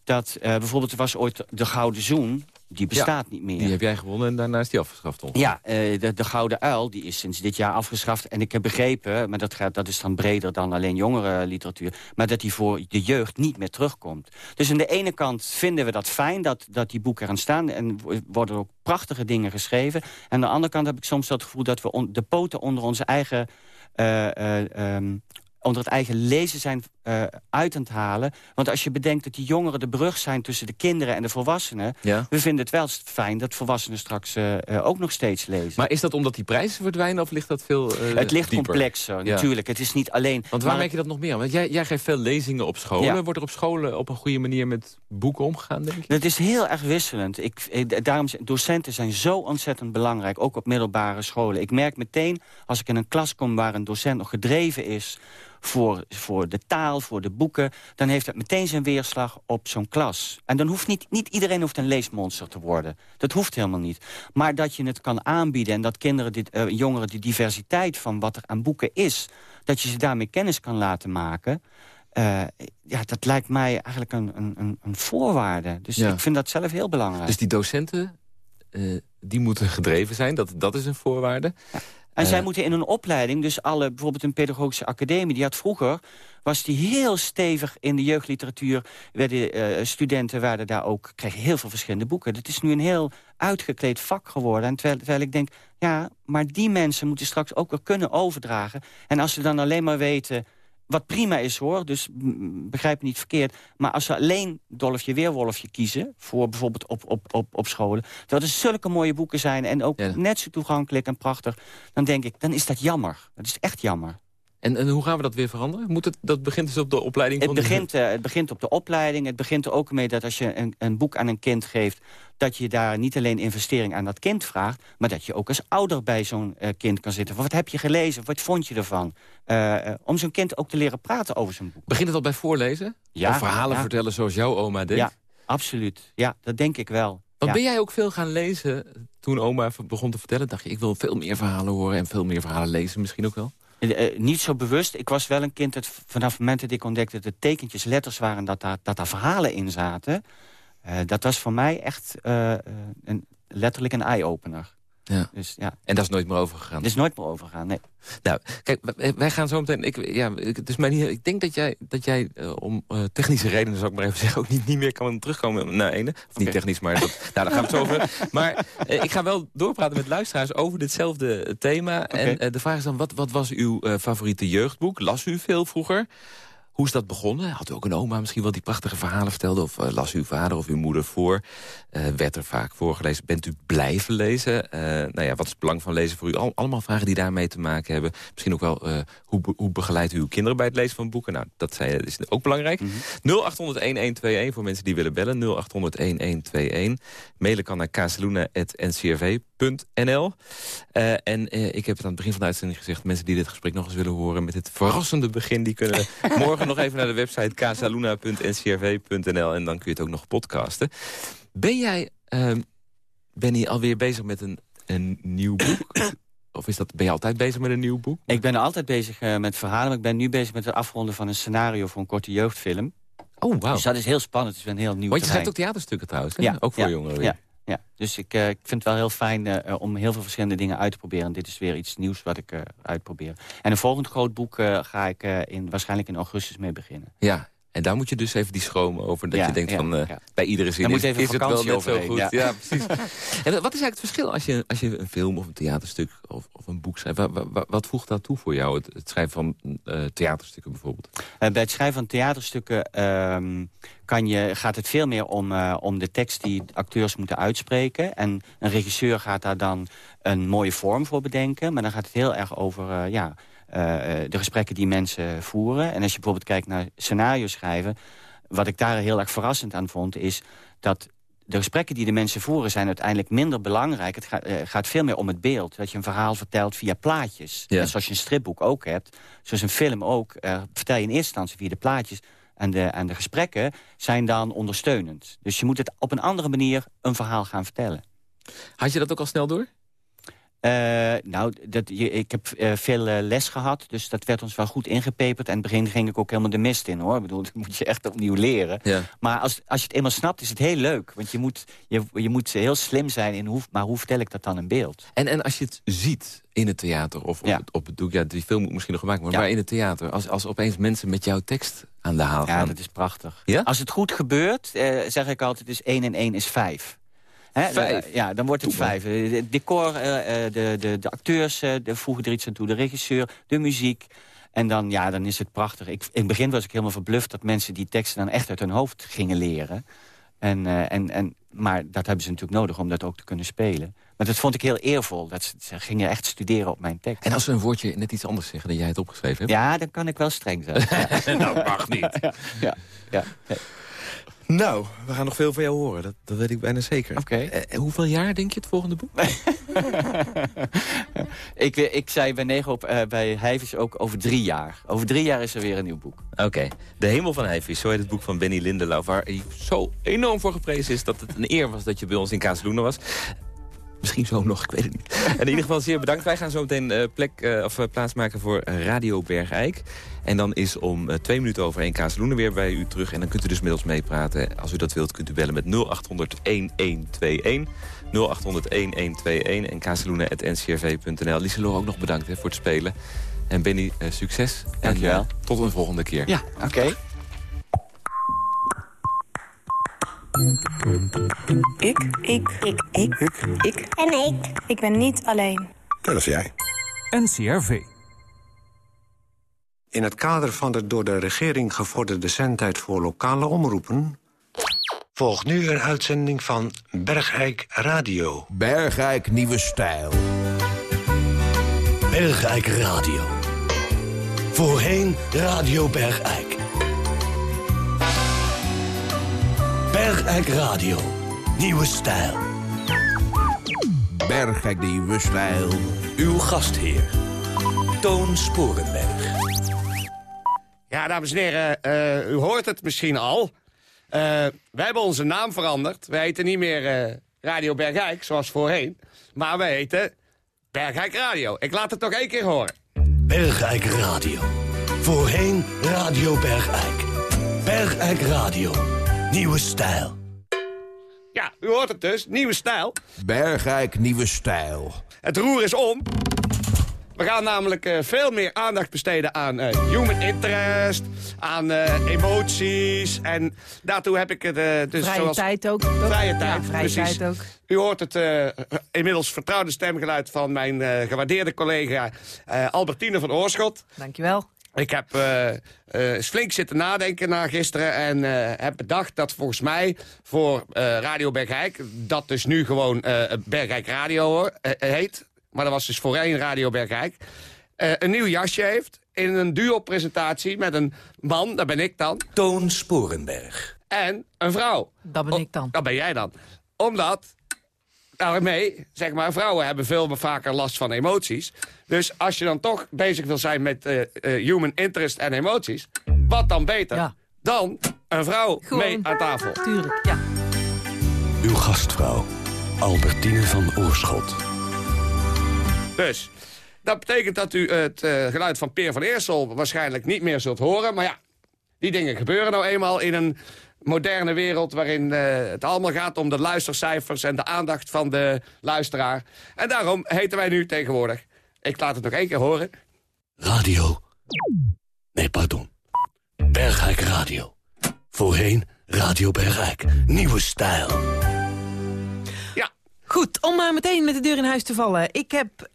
dat eh, bijvoorbeeld er was ooit de Gouden Zoen... die bestaat niet meer. Die heb jij gewonnen en daarna is die afgeschaft. ongeveer. Ja, eh, de, de Gouden Uil die is sinds dit jaar afgeschaft. En ik heb begrepen, maar dat, gaat, dat is dan breder dan alleen jongerenliteratuur... maar dat die voor de jeugd niet meer terugkomt. Dus aan de ene kant vinden we dat fijn dat, dat die boeken er staan... en wo- worden ook prachtige dingen geschreven. En aan de andere kant heb ik soms dat gevoel... dat we on- de poten onder onze eigen... eh, eh, ehm, onder het eigen lezen zijn eh, uit aan het halen. Want als je bedenkt dat die jongeren de brug zijn tussen de kinderen en de volwassenen... Ja. we vinden het wel fijn dat volwassenen straks eh, eh, ook nog steeds lezen. Maar is dat omdat die prijzen verdwijnen of ligt dat veel eh, het ligt dieper? complexer, Ja. natuurlijk. Het is niet alleen... Want waar merk je dat nog meer? Want jij, jij geeft veel lezingen op scholen. Ja. Wordt er op scholen op een goede manier met boeken omgegaan, denk je? Het is heel erg wisselend. Ik, ik- daarom zijn docenten zijn zo ontzettend belangrijk, ook op middelbare scholen. Ik merk meteen, als ik in een klas kom waar een docent nog gedreven is... Voor, voor de taal, voor de boeken... dan heeft dat meteen zijn weerslag op zo'n klas. En dan hoeft niet, niet iedereen hoeft een leesmonster te worden. Dat hoeft helemaal niet. Maar dat je het kan aanbieden en dat kinderen, dit, eh, jongeren... die diversiteit van wat er aan boeken is... dat je ze daarmee kennis kan laten maken... eh, ja, dat lijkt mij eigenlijk een, een, een- voorwaarde. Dus Ja. ik vind dat zelf heel belangrijk. Dus die docenten, eh, die moeten gedreven zijn. Dat, dat is een voorwaarde. En zij Eh. moeten in een opleiding, dus alle, bijvoorbeeld een pedagogische academie... die had vroeger, was die heel stevig in de jeugdliteratuur. Werden, eh, studenten werden daar ook, kregen heel veel verschillende boeken. Dat is nu een heel uitgekleed vak geworden. En terwijl, terwijl ik denk, ja, maar die mensen moeten straks ook weer kunnen overdragen. En als ze dan alleen maar weten... Wat prima is hoor, dus begrijp me niet verkeerd. Maar als ze alleen Dolfje Weerwolfje kiezen... voor bijvoorbeeld op, op, op, op scholen... dat er zulke mooie boeken zijn en ook Ja. net zo toegankelijk en prachtig... dan denk ik, dan is dat jammer. Dat is echt jammer. En, en hoe gaan we dat weer veranderen? Moet het, dat begint dus op de opleiding Het van de- begint, eh, het begint op de opleiding. Het begint er ook mee dat als je een, een boek aan een kind geeft... dat je daar niet alleen investering aan dat kind vraagt... maar dat je ook als ouder bij zo'n eh, kind kan zitten. Wat heb je gelezen? Wat vond je ervan? Eh, om zo'n kind ook te leren praten over zijn boek. Begint het al bij voorlezen? Ja, of verhalen ja. vertellen zoals jouw oma deed? Ja, absoluut. Ja, dat denk ik wel. Want Ja. ben jij ook veel gaan lezen toen oma begon te vertellen? Dacht je, ik wil veel meer verhalen horen en veel meer verhalen lezen misschien ook wel? Eh, niet zo bewust. Ik was wel een kind dat vanaf het moment dat ik ontdekte... dat de tekentjes letters waren dat daar, dat daar verhalen in zaten... eh, dat was voor mij echt eh, een, letterlijk een eye-opener. Ja. Dus ja, En dat is nooit meer overgegaan. het is nooit meer overgaan. Nee. Nou, kijk, wij- gaan zo meteen... Ik, ja, het is mij niet, ik denk dat jij, dat jij eh, om eh, technische redenen, zou ik maar even zeggen... ook niet, niet meer kan terugkomen naar ene. Of niet technisch, maar dat, nou, daar gaan we het zo over. Maar eh, ik ga wel doorpraten met luisteraars over ditzelfde thema. En de vraag is dan, wat, wat was uw favoriete jeugdboek? Las u veel vroeger? Hoe is dat begonnen? Had u ook een oma misschien wel die prachtige verhalen vertelde? Of eh, las uw vader of uw moeder voor? Eh, werd er vaak voorgelezen? Bent u blijven lezen? Eh, nou ja, wat is het belang van lezen voor u? Al, allemaal vragen die daarmee te maken hebben. Misschien ook wel, hoe, be- hoe begeleidt u uw kinderen bij het lezen van boeken? Nou, dat zei, is ook belangrijk. 0800-1121 voor mensen die willen bellen. 0800-1121. Mailen kan naar kazeluna.ncrv.nl. Eh, en eh, ik heb het aan het begin van de uitzending gezegd... mensen die dit gesprek nog eens willen horen met het verrassende begin... die kunnen morgen nog even naar de website casaluna.ncrv.nl... en dan kun je het ook nog podcasten. Ben jij, ehm Benny, alweer bezig met een, een nieuw boek? of is dat, ben je altijd bezig met een nieuw boek? Ik ben altijd bezig eh, met verhalen. Maar ik ben nu bezig met het afronden van een scenario voor een korte jeugdfilm. Oh, wauw. Dus dat is heel spannend. Het is een heel nieuw Want je schrijft ook theaterstukken trouwens, hè? Ja, ook voor ja, jongeren weer. Ja, ja. dus ik, eh, ik vind het wel heel fijn eh, om heel veel verschillende dingen uit te proberen. En dit is weer iets nieuws wat ik eh, uitprobeer. En een volgend groot boek eh, ga ik eh, in, waarschijnlijk in augustus mee beginnen. Ja, en daar moet je dus even die schroom over. Dat Ja, je denkt ja, van, eh, ja. bij iedere zin is, het wel net zo goed. ja. Precies. en wat is eigenlijk het verschil als je, als je een film of een theaterstuk of, of een boek schrijft? Wat, wat, wat voegt dat toe voor jou, het, het schrijven van eh, theaterstukken bijvoorbeeld? Eh, bij het schrijven van theaterstukken ehm, kan je, gaat het veel meer om, om de tekst die acteurs moeten uitspreken. En een regisseur gaat daar dan een mooie vorm voor bedenken. Maar dan gaat het heel erg over ja, de gesprekken die mensen voeren. En als je bijvoorbeeld kijkt naar scenario schrijven... wat ik daar heel erg verrassend aan vond, is dat... De gesprekken die de mensen voeren zijn uiteindelijk minder belangrijk. Het gaat, eh, gaat veel meer om het beeld. Dat je een verhaal vertelt via plaatjes. Ja. Net zoals je een stripboek ook hebt. Zoals een film ook. eh, vertel je in eerste instantie via de plaatjes. En de, en de gesprekken zijn dan ondersteunend. Dus je moet het op een andere manier een verhaal gaan vertellen. Had je dat ook al snel door? Eh, nou, dat, je, ik heb eh, veel eh, les gehad, dus dat werd ons wel goed ingepeperd. En in het begin ging ik ook helemaal de mist in, hoor. Ik bedoel, dat moet je echt opnieuw leren. Ja. Maar als, als je het eenmaal snapt, is het heel leuk. Want je moet, je, je moet heel slim zijn in hoe, maar hoe vertel ik dat dan in beeld? En, en als je het ziet in het theater of op, Ja. het, op het doek... Ja, die film moet misschien nog gemaakt worden, Ja. maar in het theater... Als, als opeens mensen met jouw tekst aan de haal Ja, gaan... dat is prachtig. Ja? Als het goed gebeurt, zeg ik altijd, is 1 en 1 is 5. Hè, Vijf? ja, dan wordt het Doe vijf. Eh, Het decor, eh, eh, de, de, de acteurs eh, de voegen er iets aan toe. De regisseur, de muziek. En dan, ja, dan is het prachtig. Ik, in het begin was ik helemaal verbluft dat mensen die teksten dan echt uit hun hoofd gingen leren. En, eh, en, en, maar dat hebben ze natuurlijk nodig om dat ook te kunnen spelen. Maar dat vond ik heel eervol. Dat ze, ze gingen echt studeren op mijn tekst. En als ze een woordje net iets anders zeggen dan jij het opgeschreven hebt? Ja, dan kan ik wel streng zijn. Ja. nou, mag niet. ja, ja. Nou, we gaan nog veel van jou horen. Dat, dat weet ik bijna zeker. Oké. Eh, hoeveel jaar denk je het volgende boek? ik, eh, ik zei bij Nego uh, bij Heifis ook over drie jaar. Over drie jaar is er weer een nieuw boek. Oké. De Hemel van Heifis, zo heet het boek van Benny Lindelauw... waar hij zo enorm voor geprezen is dat het een eer was dat je bij ons in Kazeluna was. Misschien zo nog, ik weet het niet. En in ieder geval zeer bedankt. Wij gaan zo meteen uh, plek, uh, of, uh, plaatsmaken voor Radio Bergijk. En dan is om twee minuten over één Kazeloenen weer bij u terug. En dan kunt u dus met ons meepraten. Als u dat wilt, kunt u bellen met 0800-1121. 0800-1121 en kazeloenen.ncrv.nl. Lieselore ook nog bedankt hè, voor het spelen. En Benny, succes. Dankjewel. En tot een volgende keer. Ja, oké. Okay. Ik. Ik. Ik. Ik. Ik. En ik. Ik ben niet alleen. Dat is jij. NCRV. In het kader van de door de regering gevorderde zendtijd voor lokale omroepen... volgt nu een uitzending van Bergijk Radio. Bergijk Nieuwe Stijl. Bergijk Radio. Voorheen Radio Bergijk. Bergijk Radio. Nieuwe stijl. Bergijk Nieuwe Stijl. Uw gastheer. Toon Sporenberg. Ja, dames en heren, uh, u hoort het misschien al. Uh, wij hebben onze naam veranderd. Wij heten niet meer uh, Radio Bergijk, zoals voorheen. Maar wij heten Bergijk Radio. Ik laat het toch één keer horen. Bergijk Radio. Voorheen Radio Bergijk. Bergijk Radio. Nieuwe stijl. Ja, u hoort het dus. Nieuwe stijl. Bergijk Nieuwe Stijl. Het roer is om. We gaan namelijk uh, veel meer aandacht besteden aan uh, human interest, aan uh, emoties. En daartoe heb ik het dus Vrije zoals... tijd ook. Vrije tijd, ja, vrije precies. tijd ook. U hoort het inmiddels vertrouwde stemgeluid van mijn gewaardeerde collega Albertine van Oorschot. Dankjewel. Ik heb uh, uh, flink zitten nadenken na gisteren en uh, heb bedacht dat volgens mij voor Radio Bergijk... dat dus nu gewoon Bergijk Radio heet, maar dat was dus voorheen Radio Bergijk... een nieuw jasje heeft in een duo-presentatie met een man, dat ben ik dan... Toon Sporenberg. En een vrouw. Dat ben ik dan. Dat ben jij dan. Omdat daarmee, zeg maar, vrouwen hebben veel vaker last van emoties. Dus als je dan toch bezig wil zijn met uh, uh, human interest en emoties... wat dan beter ja. dan een vrouw Gewoon, mee aan tafel. Tuurlijk, ja. Uw gastvrouw, Albertine van Oorschot. Dus, dat betekent dat u het uh, geluid van Peer van Eersel... waarschijnlijk niet meer zult horen. Maar ja, die dingen gebeuren nou eenmaal in een moderne wereld... waarin uh, het allemaal gaat om de luistercijfers en de aandacht van de luisteraar. En daarom heten wij nu tegenwoordig... Ik laat het nog één keer horen. Radio. Nee, pardon. Bergijk Radio. Voorheen Radio Bergijk. Nieuwe stijl. Ja. Goed, om uh, meteen met de deur in huis te vallen. Ik heb...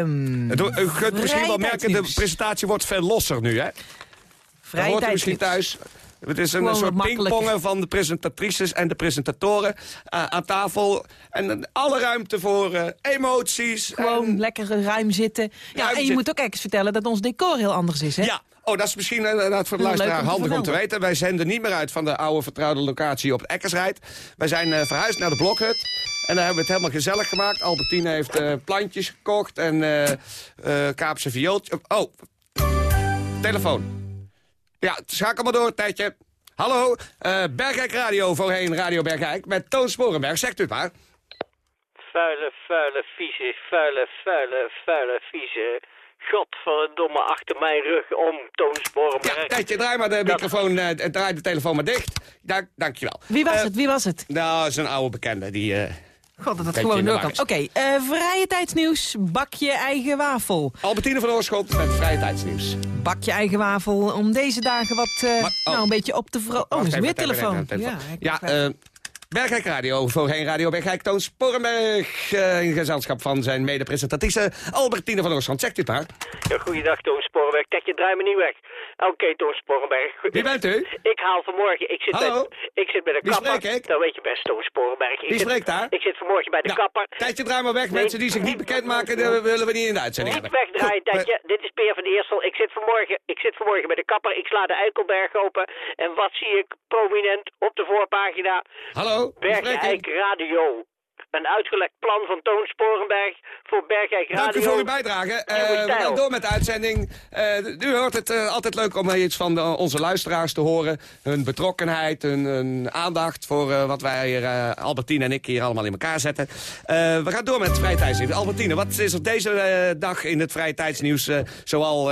Um, u kunt misschien wel merken, de presentatie wordt veel losser nu, hè? Vrije hoort u misschien thuis. Het is een, een soort pingpongen van de presentatrices en de presentatoren uh, aan tafel. En alle ruimte voor uh, emoties. Gewoon en... lekker ruim zitten. Ja, ruim en je zit. moet ook eens vertellen dat ons decor heel anders is, hè? Ja. Oh, dat is misschien uh, voor de luisteraar om handig om te weten. Wij zenden niet meer uit van de oude vertrouwde locatie op Eckersrijd. Wij zijn verhuisd naar de Blokhut. En daar hebben we het helemaal gezellig gemaakt. Albertine heeft plantjes gekocht en Kaapse viooltjes. Oh, telefoon. Ja, schakel maar door, tijdje. Hallo, uh, Bergijk Radio, voorheen Radio Bergijk, met Toon Sporenberg. Zegt u het maar. Vuile, vuile, vieze, vuile, vuile, vuile, vieze... Godverdomme, achter mijn rug om, Toon Sporenberg. Ja, tijdje, draai maar de dat... microfoon, uh, draai de telefoon maar dicht. Dank, dankjewel. Wie was uh, het, wie was het? Nou, dat is een oude bekende, die... God, dat het gewoon door kan. Oké, okay, uh, vrije tijdsnieuws. Bak je eigen wafel. Albertine van Oorschot met vrije tijdsnieuws. Bak je eigen wafel om deze dagen wat, uh, maar, oh. nou, een beetje op te. Oh, is weer telefoon. Ja, ja uh, Bergijk Radio, voorheen Radio Bergijk, Toon Sporenberg. eh, in gezelschap van zijn mede-presentatrice Albertine van Oostland. Zegt u het maar. Ja, goeiedag, Toon Sporenberg. Tek je draai me niet weg. Oké, Toon Sporenberg. Wie bent u? Ik haal vanmorgen... Ik zit, Hallo? Bij, ik zit bij de Wie kapper. ik? Dat weet je best, Toon Sporenberg. Ik Wie zit- spreekt daar? Ik zit vanmorgen bij de Nou, kapper. Tijdje, draai maar weg. Mensen die zich niet bekendmaken, die willen we niet in de uitzending Niet hebben. wegdraaien, Goed, Tetje. Dit is Peer van de Eersel. Ik zit, vanmorgen, ik zit vanmorgen bij de kapper. Ik sla de Eikelberg open. En wat zie ik prominent op de voorpagina? Hallo, Bergijk Radio. Een uitgelekt plan van Toon Sporenberg voor Bergijk Radio. Dank u voor uw bijdrage. Eh, we gaan door met de uitzending. Eh, u hoort het eh, altijd leuk om iets van de- onze luisteraars te horen. Hun betrokkenheid, hun, hun aandacht voor wat wij hier, Albertine en ik hier allemaal in elkaar zetten. We gaan door met het vrije tijdsnieuws. Albertine, wat is er deze dag in het vrije tijdsnieuws zoal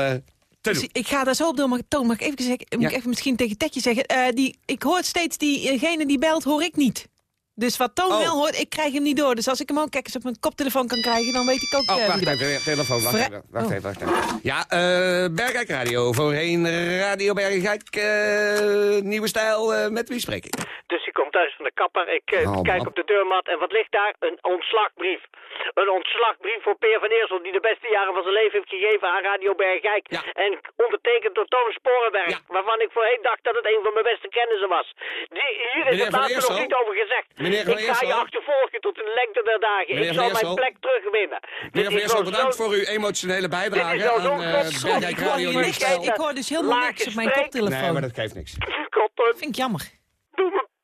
eh, doen? Ik ga daar zo op door, maar Toon, mag ik even, zeggen, moet ik even misschien tegen Tetje zeggen. Eh, die, ik hoor steeds diegene die belt, hoor ik niet. Dus wat Toon Oh. wel hoort, ik krijg hem niet door. Dus als ik hem ook kijk eens op mijn koptelefoon kan krijgen, dan weet ik ook... Oh, eh, wacht wie dat- even, weer telefoon, wacht Vra- even, wacht Oh. even, wacht even. Ja, eh Bergijk Radio, voorheen Radio Bergijk, eh, nieuwe stijl, eh, met wie spreek ik? Dus ik kom thuis van de kapper. Ik Oh, kijk man. op de deurmat. En wat ligt daar? Een ontslagbrief. Een ontslagbrief voor Peer van Eersel. Die de beste jaren van zijn leven heeft gegeven aan Radio Bergijk. En ondertekend door Toon Sporenberg. Waarvan ik voorheen dacht dat het een van mijn beste kennissen was. Die, hier is Meneer het laatste nog niet over gezegd. Meneer Van ik ga je achtervolgen tot in de lengte der dagen. Ik zal mijn plek terugwinnen. Meneer Van Eersel, bedankt voor uw emotionele bijdrage aan eh. Bergijk Ik hoor Radio. Ik hoor dus helemaal Laat niks op mijn koptelefoon. Nee, maar dat geeft niks. Vind ik jammer.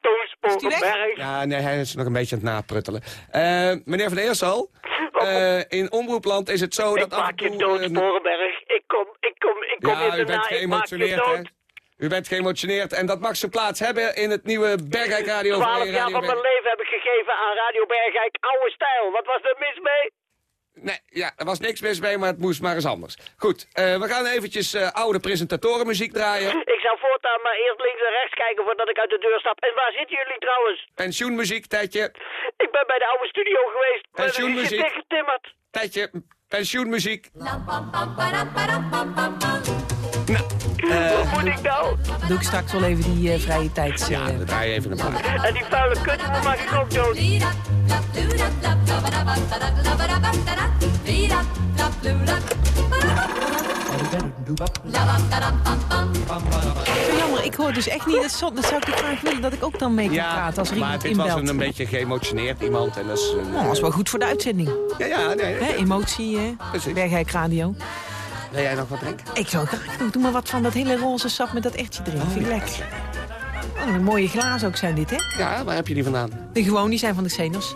Toon Sporenberg. Ja, nee, hij is nog een beetje aan het napruttelen. Eh, meneer Van Eersel, eh, in Omroepland is het zo dat af en Maak je dood, Sporenberg. Ik kom, ik kom, ik kom ja, in de u bent ik geëmotioneerd, hè? U bent geëmotioneerd en dat mag zijn plaats hebben in het nieuwe Bergijk Radio. Twaalf Vrije jaar Radio van mijn Gegeven aan Radio Bergijk. Oude stijl. Wat was er mis mee? Nee, ja, er was niks mis mee, maar het moest maar eens anders. Goed, eh, we gaan eventjes eh, oude presentatorenmuziek draaien. Ik zou voortaan maar eerst links en rechts kijken voordat ik uit de deur stap. En waar zitten jullie trouwens? Pensioenmuziek, Tijdje. Ik ben bij de oude studio geweest. Pensioenmuziek. Tijdje, pensioenmuziek. Nou, eh, Wat moet ik nou? Doe ik straks wel even die eh, vrije tijd. ja, we draaien even een paar. En die vuile kut, die maak ik ook dood. Zo jammer, ik hoor dus echt niet. Dat, zou ik graag willen dat ik ook dan mee kan praten als er maar iemand dit was een, een beetje geëmotioneerd iemand. En dat is, dat is wel goed voor de uitzending. Ja, ja, nee. Hè, emotie, hè? Bergijk Radio. Wil jij nog wat drinken? Ik zou graag doen. Doe maar wat van dat hele roze sap met dat ertje erin. Vind ik lekker. Oh, een mooie glazen ook zijn dit, hè? Ja, waar heb je die vandaan? De gewoon, die zijn van de Xenos.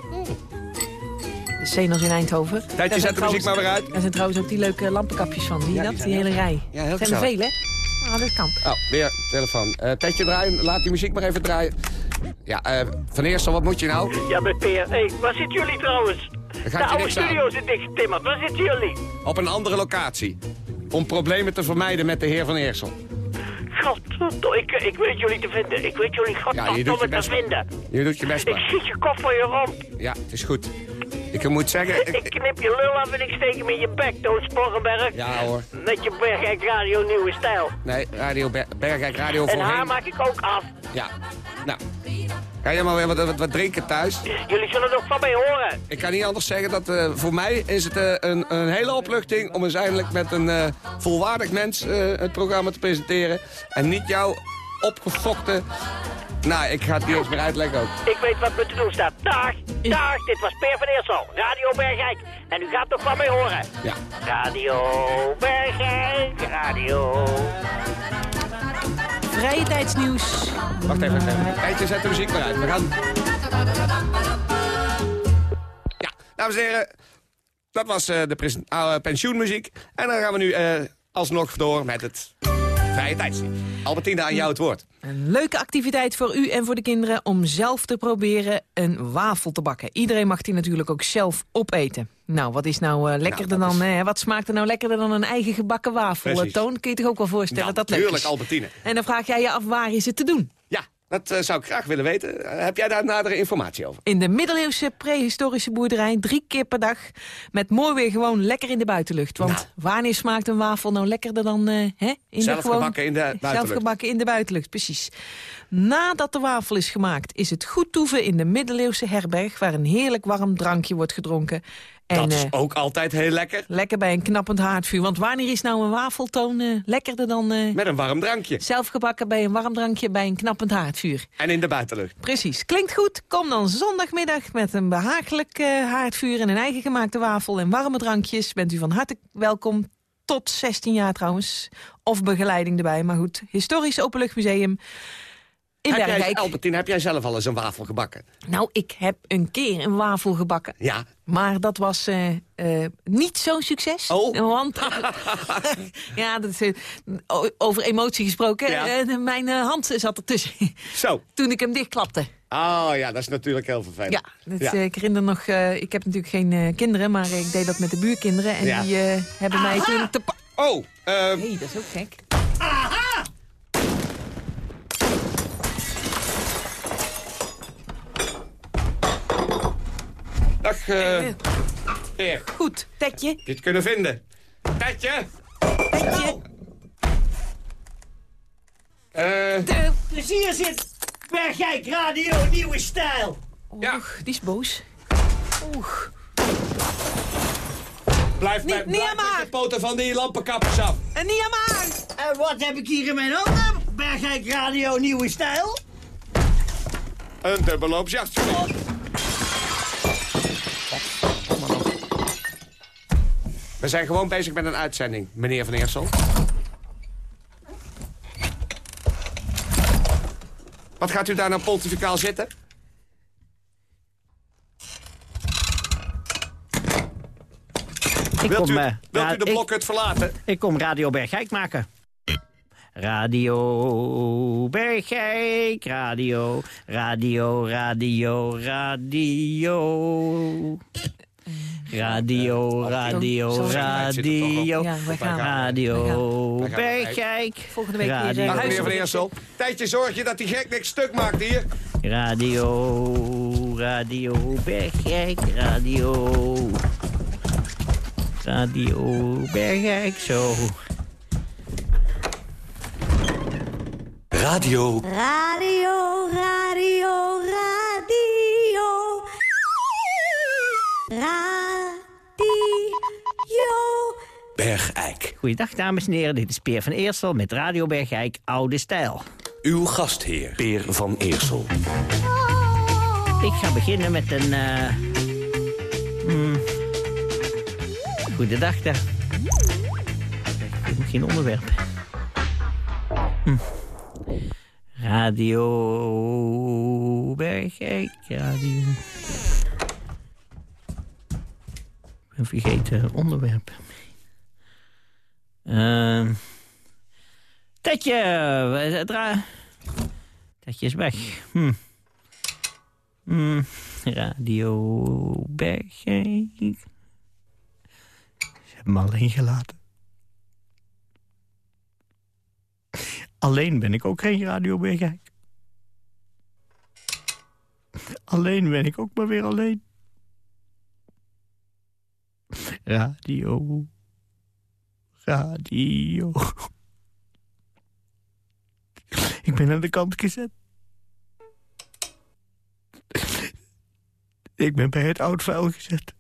De Xenos in Eindhoven. Zijn zet de trouwens- muziek maar weer uit. Daar zijn trouwens ook die leuke lampenkapjes van. Zie je Ja, dat? die Die, hele rij. Ja, heel zijn er veel, hè? Ah, dat kan. Oh, weer telefoon. Eh Tetje draaien, laat die muziek maar even draaien. Ja, eh Van Eersel, wat moet je nou? Ja, met Peer. Hé, waar zitten jullie trouwens? De oude studio zit dichtgetimmerd. Waar zitten jullie? Op een andere locatie. Om problemen te vermijden met de heer Van Eersel. Godverdomme, ik, ik weet jullie te vinden. Ik weet jullie Ja, godverdomme je te vinden. Je doet je best Ik maar. schiet je kop van je rond. Ja, het is goed. Ik moet zeggen... Ik knip je lul af en ik steek hem in je bek, Toon Sporrenberg. Ja hoor. Met je Bergijk Radio Nieuwe Stijl. Nee, Radio Ber Bergijk Radio En haar maak ik ook af. Ja. Nou, ga jij maar weer wat, wat, wat drinken thuis? Jullie zullen nog van mij horen. Ik kan niet anders zeggen dat eh, voor mij is het eh, een, een hele opluchting... om eens eindelijk met een eh, volwaardig mens eh, het programma te presenteren. En niet jouw opgefokte... Nou, ik ga het niet eens meer uitleggen ook. Ik weet wat me te doen staat. Dag, dag, dit was Peer van Eersel, Radio Bergijk. En u gaat nog van mij horen. Ja. Radio Bergijk, radio. Vrije tijdsnieuws. Wacht even, wacht even. Zet de muziek maar uit. We gaan... Ja, dames en heren. Dat was eh, de pensioenmuziek. En dan gaan we nu eh, alsnog door met het vrije tijdsnieuws. Albertine, aan jou het woord. Een leuke activiteit voor u en voor de kinderen om zelf te proberen een wafel te bakken. Iedereen mag die natuurlijk ook zelf opeten. Nou, wat is nou eh, lekkerder dan, hè? wat smaakt er nou lekkerder dan een eigen gebakken wafel? Precies. Toon, kun je toch ook wel voorstellen dat dat Tuurlijk, is? Albertine. En dan vraag jij je af, waar is het te doen? Ja, Dat eh, zou ik graag willen weten. Eh, heb jij daar nadere informatie over? In de middeleeuwse prehistorische boerderij drie keer per dag. Met mooi weer gewoon lekker in de buitenlucht. Want Nou. wanneer smaakt een wafel nou lekkerder dan... hè, in de gewoon, in de buitenlucht. Zelfgebakken in de buitenlucht, precies. Nadat de wafel is gemaakt, is het goed toeven in de middeleeuwse herberg... waar een heerlijk warm drankje wordt gedronken. En, dat is eh, ook altijd heel lekker. Lekker bij een knappend haardvuur. Want wanneer is nou een wafeltoon eh, lekkerder dan... eh, Met een warm drankje. Zelfgebakken bij een warm drankje bij een knappend haardvuur. En in de buitenlucht. Precies. Klinkt goed? Kom dan zondagmiddag met een behagelijk eh, haardvuur... en een eigen gemaakte wafel en warme drankjes. Bent u van harte welkom. Tot 16 jaar trouwens. Of begeleiding erbij. Maar goed, historisch openluchtmuseum in heb jij. Albertine, heb jij zelf al eens een wafel gebakken? Nou, ik heb een keer een wafel gebakken. Ja. Maar dat was eh, eh, niet zo'n succes. Oh. Want, ja, dat is, eh, over emotie gesproken. Ja. mijn hand zat ertussen. Zo. Toen ik hem dichtklapte. Oh ja, dat is natuurlijk heel vervelend. Ja, dat, ik herinner nog, ik heb natuurlijk geen kinderen, maar ik deed dat met de buurkinderen. En Ja. die hebben mij toen te Oh, ehm, hey, dat is ook gek. Dag eh heer. Goed, Tetje. Dit kunnen vinden. Tetje. Tetje. Eh, Dus hier zit Bergijk Radio Nieuwe Stijl. Ja. Och, die is boos. Oeg. blijf Niet- met, niet blijf met de poten van die lampenkappers af. En niet aan. En wat heb ik hier in mijn handen? Bergijk Radio Nieuwe Stijl. Een We zijn gewoon bezig met een uitzending, meneer Van Eersel. Wat gaat u daar nou pontificaal zitten? Ik wilt kom, u, eh, wilt u de blokhut verlaten? Ik kom Radio Bergijk maken. Radio Bergijk, radio, radio, radio, radio. Radio, radio, radio. Radio. Bergijk. Volgende week weer, Radio, eh, Dag meneer Van Eersel. Tijdje zorg je dat die gek niks stuk maakt hier. Radio, radio Bergijk, radio. Radio Bergijk, zo. Radio Radio, radio, radio. Radio. Bergijk. Goeiedag, dames en heren. Dit is Peer van Eersel met Radio Bergijk Oude Stijl. Uw gastheer, Peer van Eersel. Ik ga beginnen met een... eh hmm, Goedendag, daar. Ik heb geen onderwerp. Hm. Radio Bergijk, radio... Ik ben vergeten onderwerp. Ehm Tetje. Tetje is weg. Hm. Hm. Radio Bergijk. Ze hebben me alleen gelaten. Alleen ben ik ook geen Radio Bergijk. Alleen ben ik ook maar weer alleen. Radio. Radio. Ik ben aan de kant gezet. Ik ben bij het oud vuil gezet.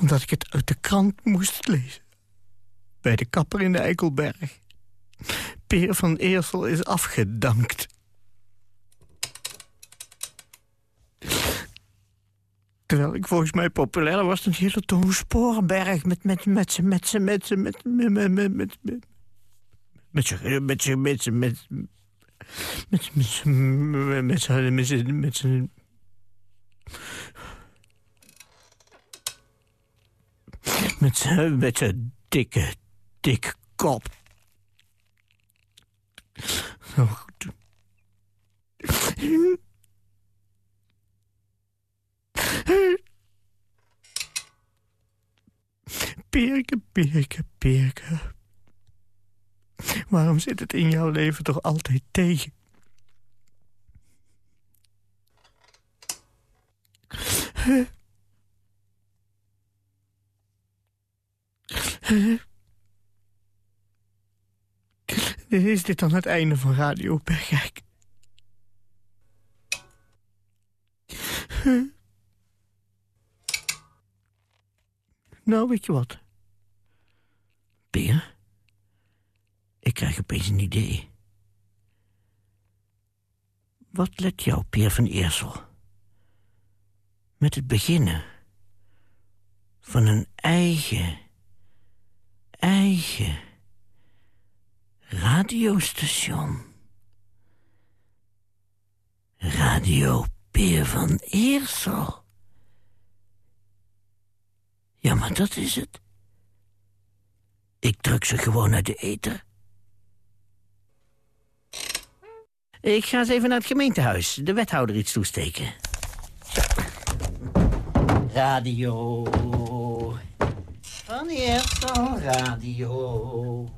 Omdat ik het uit de krant moest lezen. Bij de kapper in de Eikelberg. Peer van Eersel is afgedankt. Terwijl ik volgens mij populair was dan hier Toon Sporenberg met met met z'n met z'n met z'n met met met met met met met met met met met met met met z'n met met z'n dikke dikke kop. Zo goed. Perke, perke, perke. Waarom zit het in jouw leven toch altijd tegen? Huh? Is dit dan het einde van Radio Bergijk? Nou, weet je wat? Peer? Ik krijg opeens een idee. Wat let jou, Peer van Eersel? Met het beginnen van een eigen, eigen radiostation. Radio Peer van Eersel. Ja, maar dat is het. Ik druk ze gewoon uit de eter. Ik ga eens even naar het gemeentehuis. De wethouder iets toesteken. Radio. Van Eersel Radio.